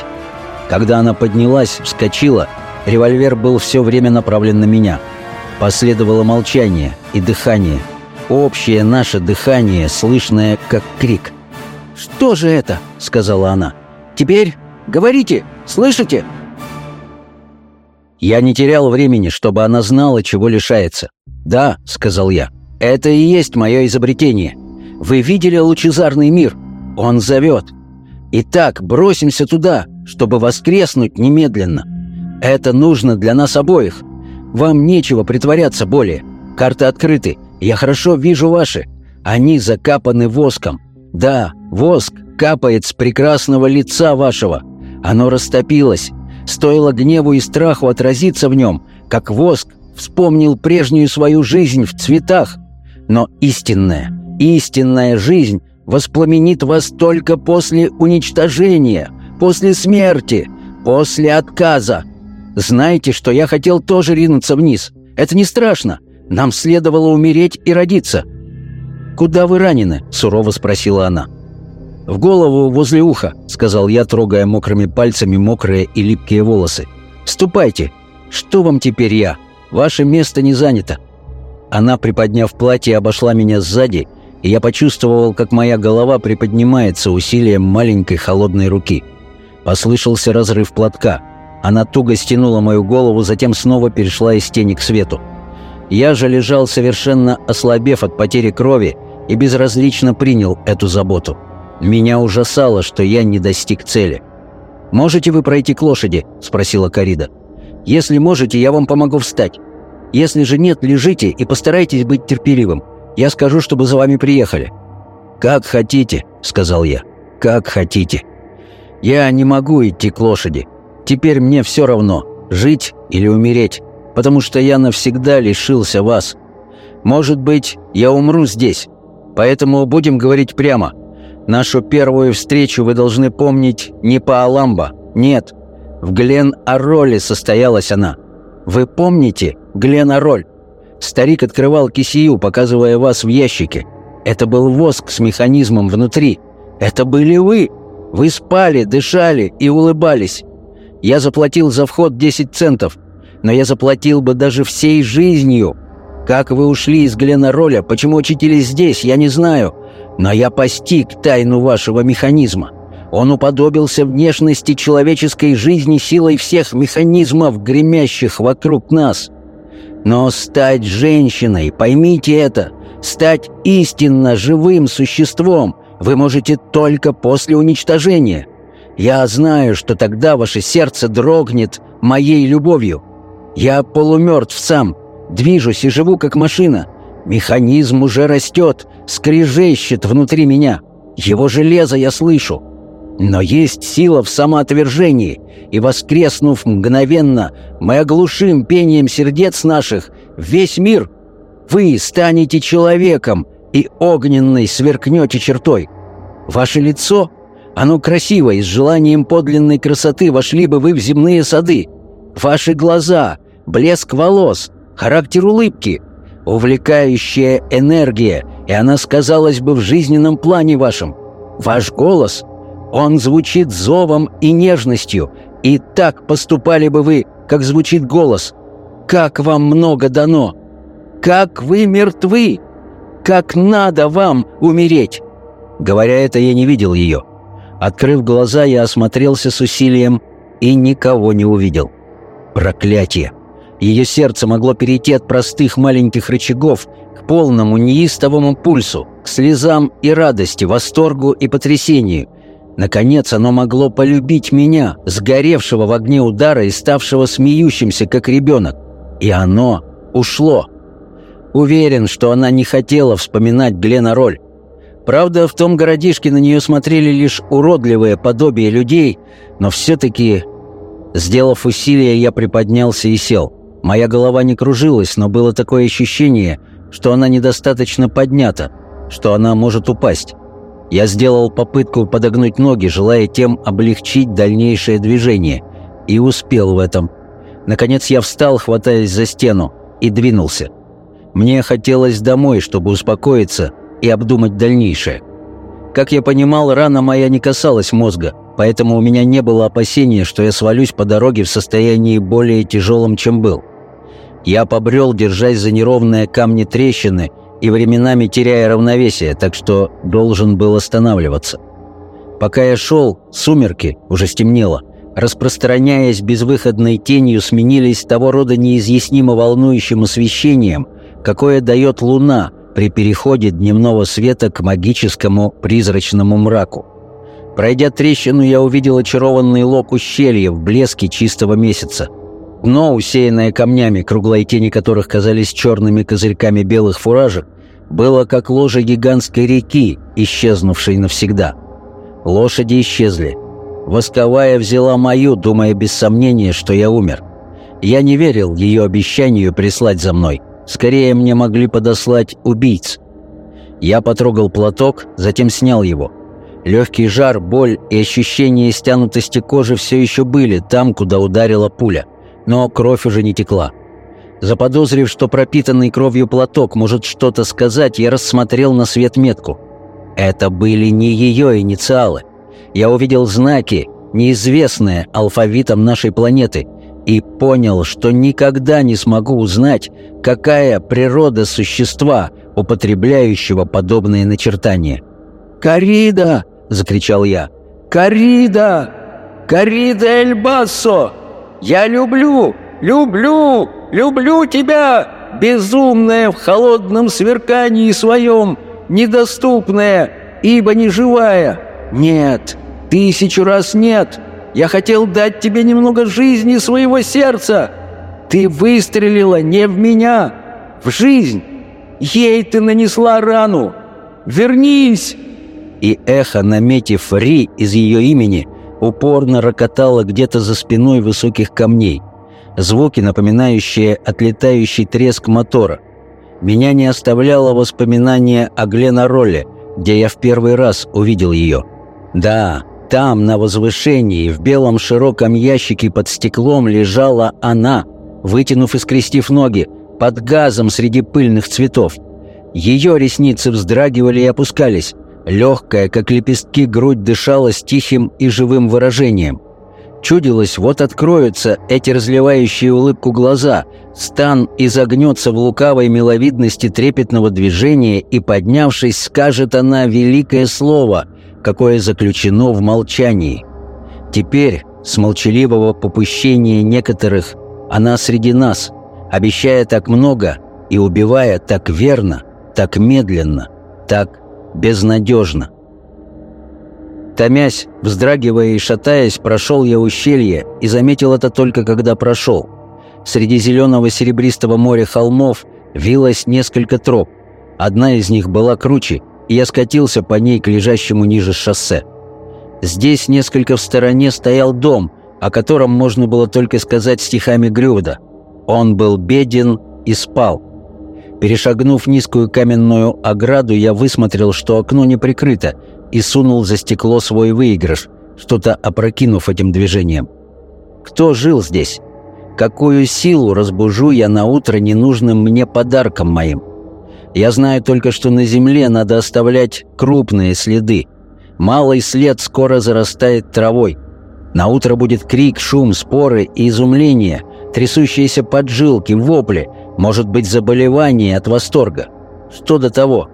Когда она поднялась, вскочила, револьвер был все время направлен на меня — Последовало молчание и дыхание. Общее наше дыхание, слышное как крик. «Что же это?» — сказала она. «Теперь говорите, слышите?» Я не терял времени, чтобы она знала, чего лишается. «Да», — сказал я, — «это и есть мое изобретение. Вы видели лучезарный мир? Он зовет. Итак, бросимся туда, чтобы воскреснуть немедленно. Это нужно для нас обоих. Вам нечего притворяться более. Карты открыты. Я хорошо вижу ваши. Они закапаны воском. Да, воск капает с прекрасного лица вашего. Оно растопилось. Стоило гневу и страху отразиться в нем, как воск вспомнил прежнюю свою жизнь в цветах. Но истинная, истинная жизнь воспламенит вас только после уничтожения, после смерти, после отказа, знаете, что я хотел тоже ринуться вниз. Это не страшно. Нам следовало умереть и родиться». «Куда вы ранены?» — сурово спросила она. «В голову возле уха», — сказал я, трогая мокрыми пальцами мокрые и липкие волосы. «Ступайте. Что вам теперь я? Ваше место не занято». Она, приподняв платье, обошла меня сзади, и я почувствовал, как моя голова приподнимается усилием маленькой холодной руки. Послышался разрыв платка — она туго стянула мою голову, затем снова перешла из тени к свету. Я же лежал совершенно ослабев от потери крови и безразлично принял эту заботу. Меня ужасало, что я не достиг цели. «Можете вы пройти к лошади?» – спросила Карида. «Если можете, я вам помогу встать. Если же нет, лежите и постарайтесь быть терпеливым. Я скажу, чтобы за вами приехали». «Как хотите», — сказал я. «Как хотите. Я не могу идти к лошади. Теперь мне все равно, жить или умереть, потому что я навсегда лишился вас. Может быть, я умру здесь. Поэтому будем говорить прямо. Нашу первую встречу вы должны помнить не по Аламбо, нет. В Глен-Ароле состоялась она. Вы помните Глен-Ароль? Старик открывал кисию, показывая вас в ящике. Это был воск с механизмом внутри. Это были вы. Вы спали, дышали и улыбались. Я заплатил за вход 10 центов, но я заплатил бы даже всей жизнью. Как вы ушли из Гленароля, почему очутились здесь, я не знаю, но я постиг тайну вашего механизма. Он уподобился внешности человеческой жизни силой всех механизмов, гремящих вокруг нас. Но стать женщиной, поймите это, стать истинно живым существом вы можете только после уничтожения. Я знаю, что тогда ваше сердце дрогнет моей любовью. Я полумертв сам, движусь и живу как машина. Механизм уже растет, скрежещет внутри меня. Его железо я слышу. Но есть сила в самоотвержении, и, воскреснув мгновенно, мы оглушим пением сердец наших весь мир. Вы станете человеком и огненной сверкнете чертой. Ваше лицо, оно красиво, и с желанием подлинной красоты вошли бы вы в земные сады. Ваши глаза, блеск волос, характер улыбки, увлекающая энергия, и она сказалась бы в жизненном плане вашем. Ваш голос — он звучит зовом и нежностью, и так поступали бы вы, как звучит голос. Как вам много дано! Как вы мертвы! Как надо вам умереть!» Говоря это, я не видел ее. Открыв глаза, я осмотрелся с усилием и никого не увидел. Проклятие! Ее сердце могло перейти от простых маленьких рычагов к полному неистовому пульсу, к слезам и радости, восторгу и потрясению – Наконец оно могло полюбить меня, сгоревшего в огне удара и ставшего смеющимся, как ребенок. И оно ушло. Уверен, что она не хотела вспоминать Глена Роль. Правда, в том городишке на нее смотрели лишь уродливые подобие людей, но все-таки... Сделав усилие, я приподнялся и сел. Моя голова не кружилась, но было такое ощущение, что она недостаточно поднята, что она может упасть. Я сделал попытку подогнуть ноги, желая тем облегчить дальнейшее движение, и успел в этом. Наконец я встал, хватаясь за стену, и двинулся. Мне хотелось домой, чтобы успокоиться и обдумать дальнейшее. Как я понимал, рана моя не касалась мозга, поэтому у меня не было опасения, что я свалюсь по дороге в состоянии более тяжелом, чем был. Я побрел, держась за неровные камни трещины, и временами теряя равновесие, так что должен был останавливаться. Пока я шел, сумерки, уже стемнело, распространяясь безвыходной тенью, сменились того рода неизъяснимо волнующим освещением, какое дает луна при переходе дневного света к магическому призрачному мраку. Пройдя трещину, я увидел очарованный лог ущелья в блеске чистого месяца. Дно, усеянное камнями, круглые тени которых казались черными козырьками белых фуражек, было как ложе гигантской реки, исчезнувшей навсегда. Лошади исчезли. Восковая взяла мою, думая без сомнения, что я умер. Я не верил ее обещанию прислать за мной. Скорее, мне могли подослать убийц. Я потрогал платок, затем снял его. Легкий жар, боль и ощущение стянутости кожи все еще были там, куда ударила пуля – но кровь уже не текла. Заподозрив, что пропитанный кровью платок может что-то сказать, я рассмотрел на свет метку. Это были не ее инициалы. Я увидел знаки, неизвестные алфавитом нашей планеты, и понял, что никогда не смогу узнать, какая природа существа, употребляющего подобные начертания. «Корида!» — закричал я. «Корида! Корида Эльбасо!» Я люблю, люблю, люблю тебя, безумная в холодном сверкании своем, недоступная, ибо не живая. Нет, тысячу раз нет. Я хотел дать тебе немного жизни своего сердца. Ты выстрелила не в меня, в жизнь. Ей ты нанесла рану. Вернись!» И эхо, наметив «Ри» из ее имени, упорно рокотало где-то за спиной высоких камней. Звуки, напоминающие отлетающий треск мотора. Меня не оставляло воспоминание о Глена Ролле, где я в первый раз увидел ее. Да, там, на возвышении, в белом широком ящике под стеклом лежала она, вытянув и скрестив ноги, под газом среди пыльных цветов. Ее ресницы вздрагивали и опускались, Легкая, как лепестки, грудь дышала с тихим и живым выражением. Чудилось, вот откроются эти разливающие улыбку глаза, стан изогнется в лукавой миловидности трепетного движения, и, поднявшись, скажет она великое слово, какое заключено в молчании. Теперь, с молчаливого попущения некоторых, она среди нас, обещая так много и убивая так верно, так медленно, так безнадежно. Томясь, вздрагивая и шатаясь, прошел я ущелье и заметил это только когда прошел. Среди зеленого серебристого моря холмов вилось несколько троп. Одна из них была круче, и я скатился по ней к лежащему ниже шоссе. Здесь несколько в стороне стоял дом, о котором можно было только сказать стихами Грюда. Он был беден и спал. Перешагнув низкую каменную ограду, я высмотрел, что окно не прикрыто, и сунул за стекло свой выигрыш, что-то опрокинув этим движением. Кто жил здесь? Какую силу разбужу я на утро ненужным мне подарком моим? Я знаю только, что на земле надо оставлять крупные следы. Малый след скоро зарастает травой. На утро будет крик, шум, споры и изумление, трясущиеся поджилки, вопли, может быть заболевание от восторга. Что до того?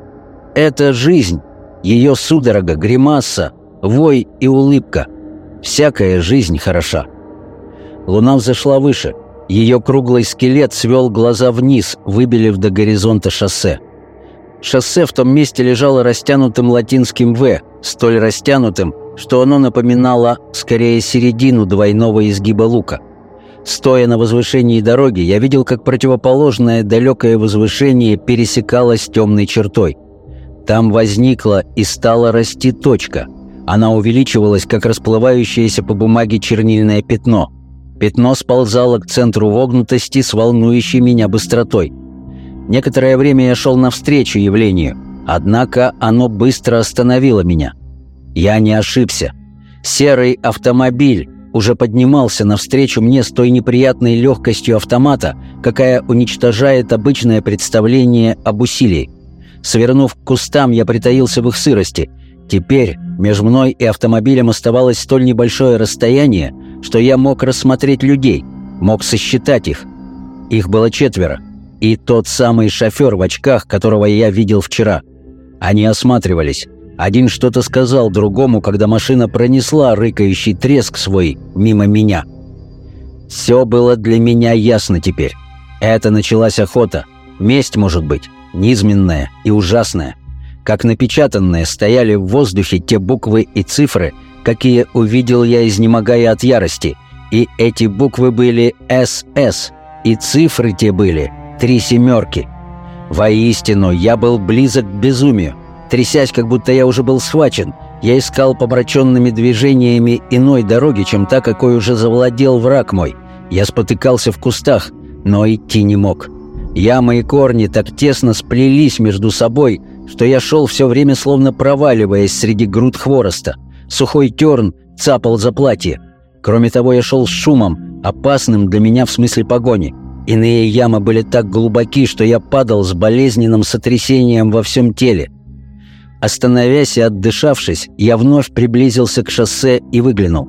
Это жизнь, ее судорога, гримаса, вой и улыбка. Всякая жизнь хороша. Луна взошла выше. Ее круглый скелет свел глаза вниз, выбелив до горизонта шоссе. Шоссе в том месте лежало растянутым латинским «В», столь растянутым, что оно напоминало скорее середину двойного изгиба лука. Стоя на возвышении дороги, я видел, как противоположное далекое возвышение пересекалось темной чертой. Там возникла и стала расти точка. Она увеличивалась, как расплывающееся по бумаге чернильное пятно. Пятно сползало к центру вогнутости с волнующей меня быстротой. Некоторое время я шел навстречу явлению, однако оно быстро остановило меня. Я не ошибся. Серый автомобиль уже поднимался навстречу мне с той неприятной легкостью автомата, какая уничтожает обычное представление об усилии. Свернув к кустам, я притаился в их сырости. Теперь между мной и автомобилем оставалось столь небольшое расстояние, что я мог рассмотреть людей, мог сосчитать их. Их было четверо. И тот самый шофер в очках, которого я видел вчера. Они осматривались. Один что-то сказал другому, когда машина пронесла рыкающий треск свой мимо меня. Все было для меня ясно теперь. Это началась охота. Месть, может быть низменное и ужасное. Как напечатанные стояли в воздухе те буквы и цифры, какие увидел я, изнемогая от ярости. И эти буквы были «СС», и цифры те были «три семерки». Воистину, я был близок к безумию. Трясясь, как будто я уже был схвачен, я искал помраченными движениями иной дороги, чем та, какой уже завладел враг мой. Я спотыкался в кустах, но идти не мог. Ямы и корни так тесно сплелись между собой, что я шел все время словно проваливаясь среди груд хвороста. Сухой терн цапал за платье. Кроме того, я шел с шумом, опасным для меня в смысле погони. Иные ямы были так глубоки, что я падал с болезненным сотрясением во всем теле. Остановясь и отдышавшись, я вновь приблизился к шоссе и выглянул.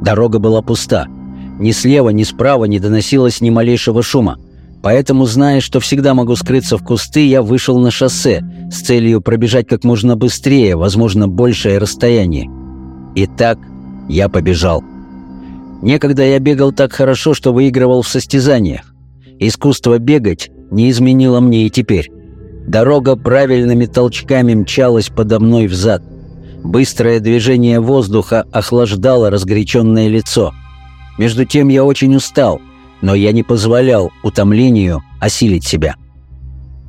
Дорога была пуста. Ни слева, ни справа не доносилось ни малейшего шума. Поэтому, зная, что всегда могу скрыться в кусты, я вышел на шоссе с целью пробежать как можно быстрее, возможно, большее расстояние. И так я побежал. Некогда я бегал так хорошо, что выигрывал в состязаниях. Искусство бегать не изменило мне и теперь. Дорога правильными толчками мчалась подо мной взад. Быстрое движение воздуха охлаждало разгоряченное лицо. Между тем я очень устал — но я не позволял утомлению осилить себя.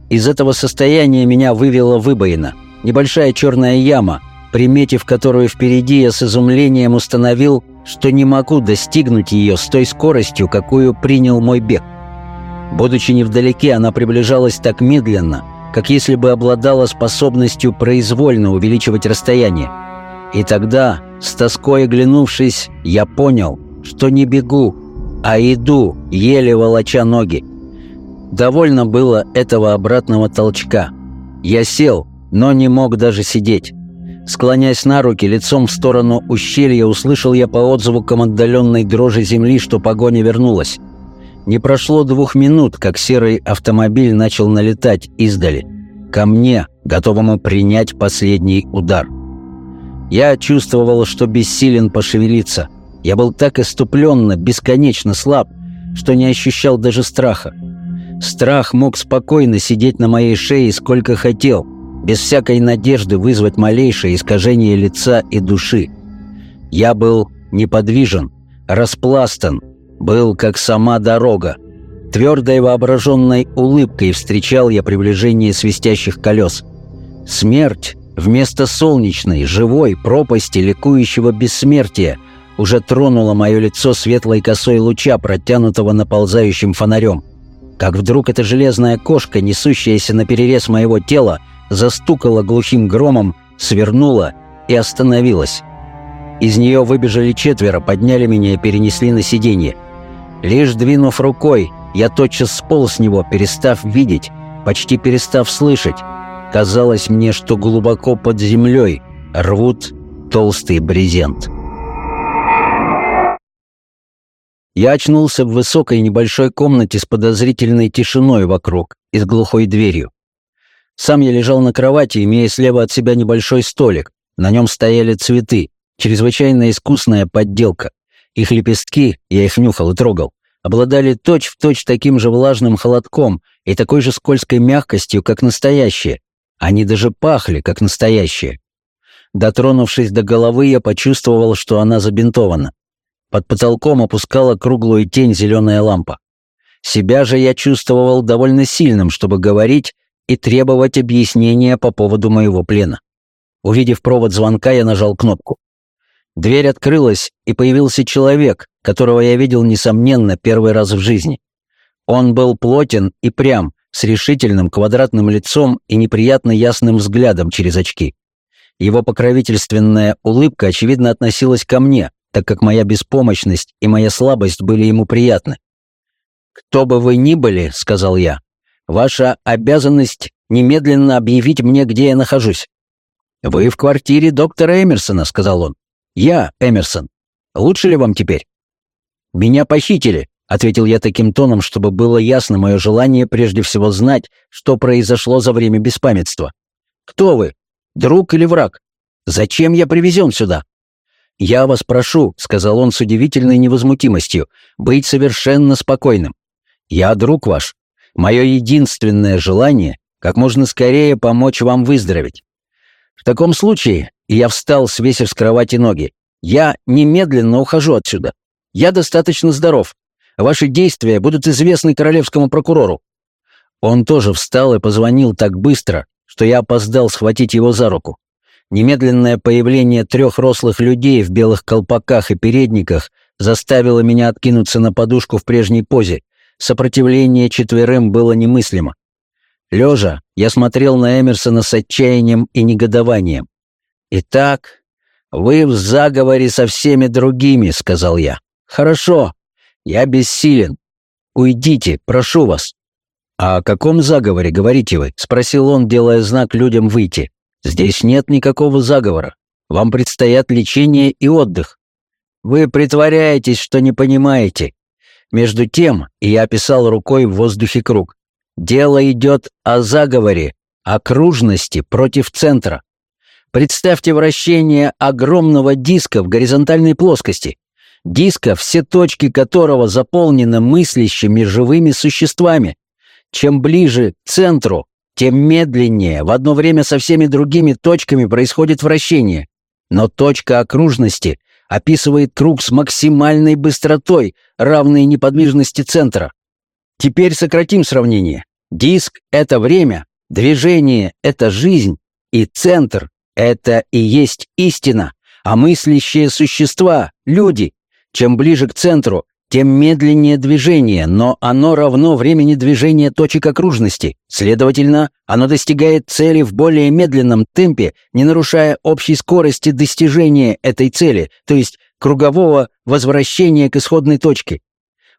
Из этого состояния меня вывела выбоина, небольшая черная яма, приметив которую впереди я с изумлением установил, что не могу достигнуть ее с той скоростью, какую принял мой бег. Будучи невдалеке, она приближалась так медленно, как если бы обладала способностью произвольно увеличивать расстояние. И тогда, с тоской оглянувшись, я понял, что не бегу, а иду, еле волоча ноги. Довольно было этого обратного толчка. Я сел, но не мог даже сидеть. Склоняясь на руки, лицом в сторону ущелья, услышал я по отзвукам отдаленной дрожи земли, что погоня вернулась. Не прошло двух минут, как серый автомобиль начал налетать издали. Ко мне, готовому принять последний удар. Я чувствовал, что бессилен пошевелиться. Я был так иступленно, бесконечно слаб, что не ощущал даже страха. Страх мог спокойно сидеть на моей шее сколько хотел, без всякой надежды вызвать малейшее искажение лица и души. Я был неподвижен, распластан, был как сама дорога. Твердой воображенной улыбкой встречал я приближение свистящих колес. Смерть вместо солнечной, живой пропасти ликующего бессмертия уже тронула мое лицо светлой косой луча, протянутого наползающим фонарем. Как вдруг эта железная кошка, несущаяся на перерез моего тела, застукала глухим громом, свернула и остановилась. Из нее выбежали четверо, подняли меня и перенесли на сиденье. Лишь двинув рукой, я тотчас сполз с него, перестав видеть, почти перестав слышать. Казалось мне, что глубоко под землей рвут толстый брезент. Я очнулся в высокой небольшой комнате с подозрительной тишиной вокруг и с глухой дверью. Сам я лежал на кровати, имея слева от себя небольшой столик. На нем стояли цветы, чрезвычайно искусная подделка. Их лепестки, я их нюхал и трогал, обладали точь-в-точь точь таким же влажным холодком и такой же скользкой мягкостью, как настоящие. Они даже пахли, как настоящие. Дотронувшись до головы, я почувствовал, что она забинтована. Под потолком опускала круглую тень зеленая лампа. Себя же я чувствовал довольно сильным, чтобы говорить и требовать объяснения по поводу моего плена. Увидев провод звонка, я нажал кнопку. Дверь открылась, и появился человек, которого я видел, несомненно, первый раз в жизни. Он был плотен и прям, с решительным квадратным лицом и неприятно ясным взглядом через очки. Его покровительственная улыбка, очевидно, относилась ко мне, так как моя беспомощность и моя слабость были ему приятны. «Кто бы вы ни были», — сказал я, — «ваша обязанность немедленно объявить мне, где я нахожусь». «Вы в квартире доктора Эмерсона», — сказал он. «Я, Эмерсон. Лучше ли вам теперь?» «Меня похитили», — ответил я таким тоном, чтобы было ясно мое желание прежде всего знать, что произошло за время беспамятства. «Кто вы? Друг или враг? Зачем я привезен сюда?» «Я вас прошу», — сказал он с удивительной невозмутимостью, — «быть совершенно спокойным. Я друг ваш. Мое единственное желание — как можно скорее помочь вам выздороветь. В таком случае я встал, свесив с кровати ноги. «Я немедленно ухожу отсюда. Я достаточно здоров. Ваши действия будут известны королевскому прокурору». Он тоже встал и позвонил так быстро, что я опоздал схватить его за руку. Немедленное появление трех рослых людей в белых колпаках и передниках заставило меня откинуться на подушку в прежней позе. Сопротивление четверым было немыслимо. Лежа, я смотрел на Эмерсона с отчаянием и негодованием. «Итак, вы в заговоре со всеми другими», — сказал я. «Хорошо, я бессилен. Уйдите, прошу вас». «А о каком заговоре говорите вы?» — спросил он, делая знак людям выйти. «Здесь нет никакого заговора. Вам предстоят лечение и отдых. Вы притворяетесь, что не понимаете. Между тем, и я описал рукой в воздухе круг, дело идет о заговоре, окружности против центра. Представьте вращение огромного диска в горизонтальной плоскости. Диска, все точки которого заполнены мыслящими живыми существами. Чем ближе к центру, тем медленнее в одно время со всеми другими точками происходит вращение. Но точка окружности описывает круг с максимальной быстротой, равной неподвижности центра. Теперь сократим сравнение. Диск — это время, движение — это жизнь, и центр это и есть истина, а мыслящие существа, люди, чем ближе к центру, тем медленнее движение, но оно равно времени движения точек окружности. Следовательно, оно достигает цели в более медленном темпе, не нарушая общей скорости достижения этой цели, то есть кругового возвращения к исходной точке.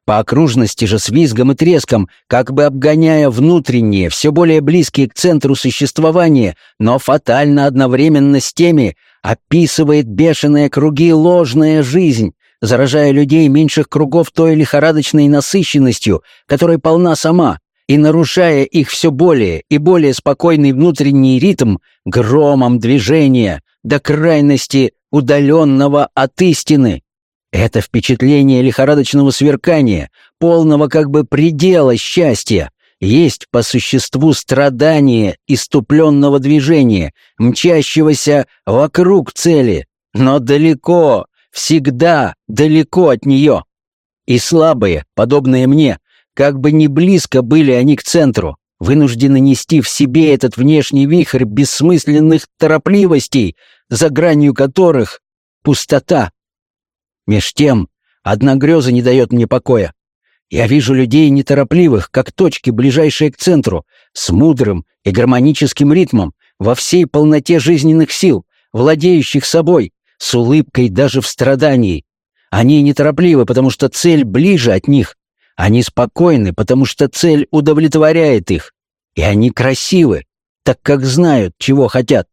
По окружности же с визгом и треском, как бы обгоняя внутренние, все более близкие к центру существования, но фатально одновременно с теми, описывает бешеные круги ложная жизнь, заражая людей меньших кругов той лихорадочной насыщенностью, которой полна сама, и нарушая их все более и более спокойный внутренний ритм громом движения, до крайности удаленного от истины. Это впечатление лихорадочного сверкания, полного как бы предела счастья, есть по существу страдание иступленного движения, мчащегося вокруг цели, но далеко, всегда далеко от нее. И слабые, подобные мне, как бы не близко были они к центру, вынуждены нести в себе этот внешний вихрь бессмысленных торопливостей, за гранью которых пустота. Меж тем, одна греза не дает мне покоя. Я вижу людей неторопливых, как точки, ближайшие к центру, с мудрым и гармоническим ритмом, во всей полноте жизненных сил, владеющих собой, с улыбкой даже в страдании. Они неторопливы, потому что цель ближе от них. Они спокойны, потому что цель удовлетворяет их. И они красивы, так как знают, чего хотят.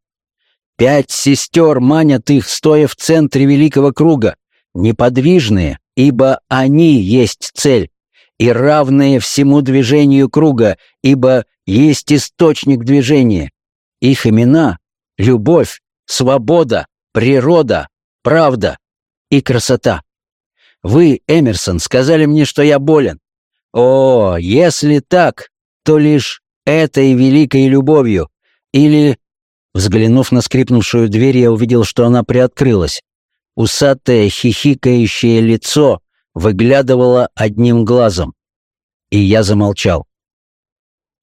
Пять сестер манят их, стоя в центре великого круга, неподвижные, ибо они есть цель и равные всему движению круга, ибо есть источник движения. Их имена — любовь, свобода, природа, правда и красота. Вы, Эмерсон, сказали мне, что я болен. О, если так, то лишь этой великой любовью. Или... Взглянув на скрипнувшую дверь, я увидел, что она приоткрылась. Усатое, хихикающее лицо выглядывала одним глазом. И я замолчал.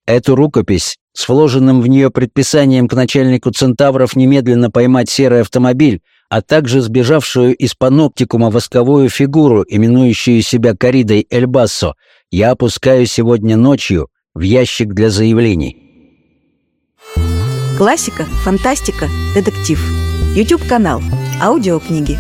Эту рукопись с вложенным в нее предписанием к начальнику Центавров немедленно поймать серый автомобиль, а также сбежавшую из паноптикума восковую фигуру, именующую себя Коридой Эльбассо, я опускаю сегодня ночью в ящик для заявлений. Классика, фантастика, детектив. YouTube канал. Аудиокниги.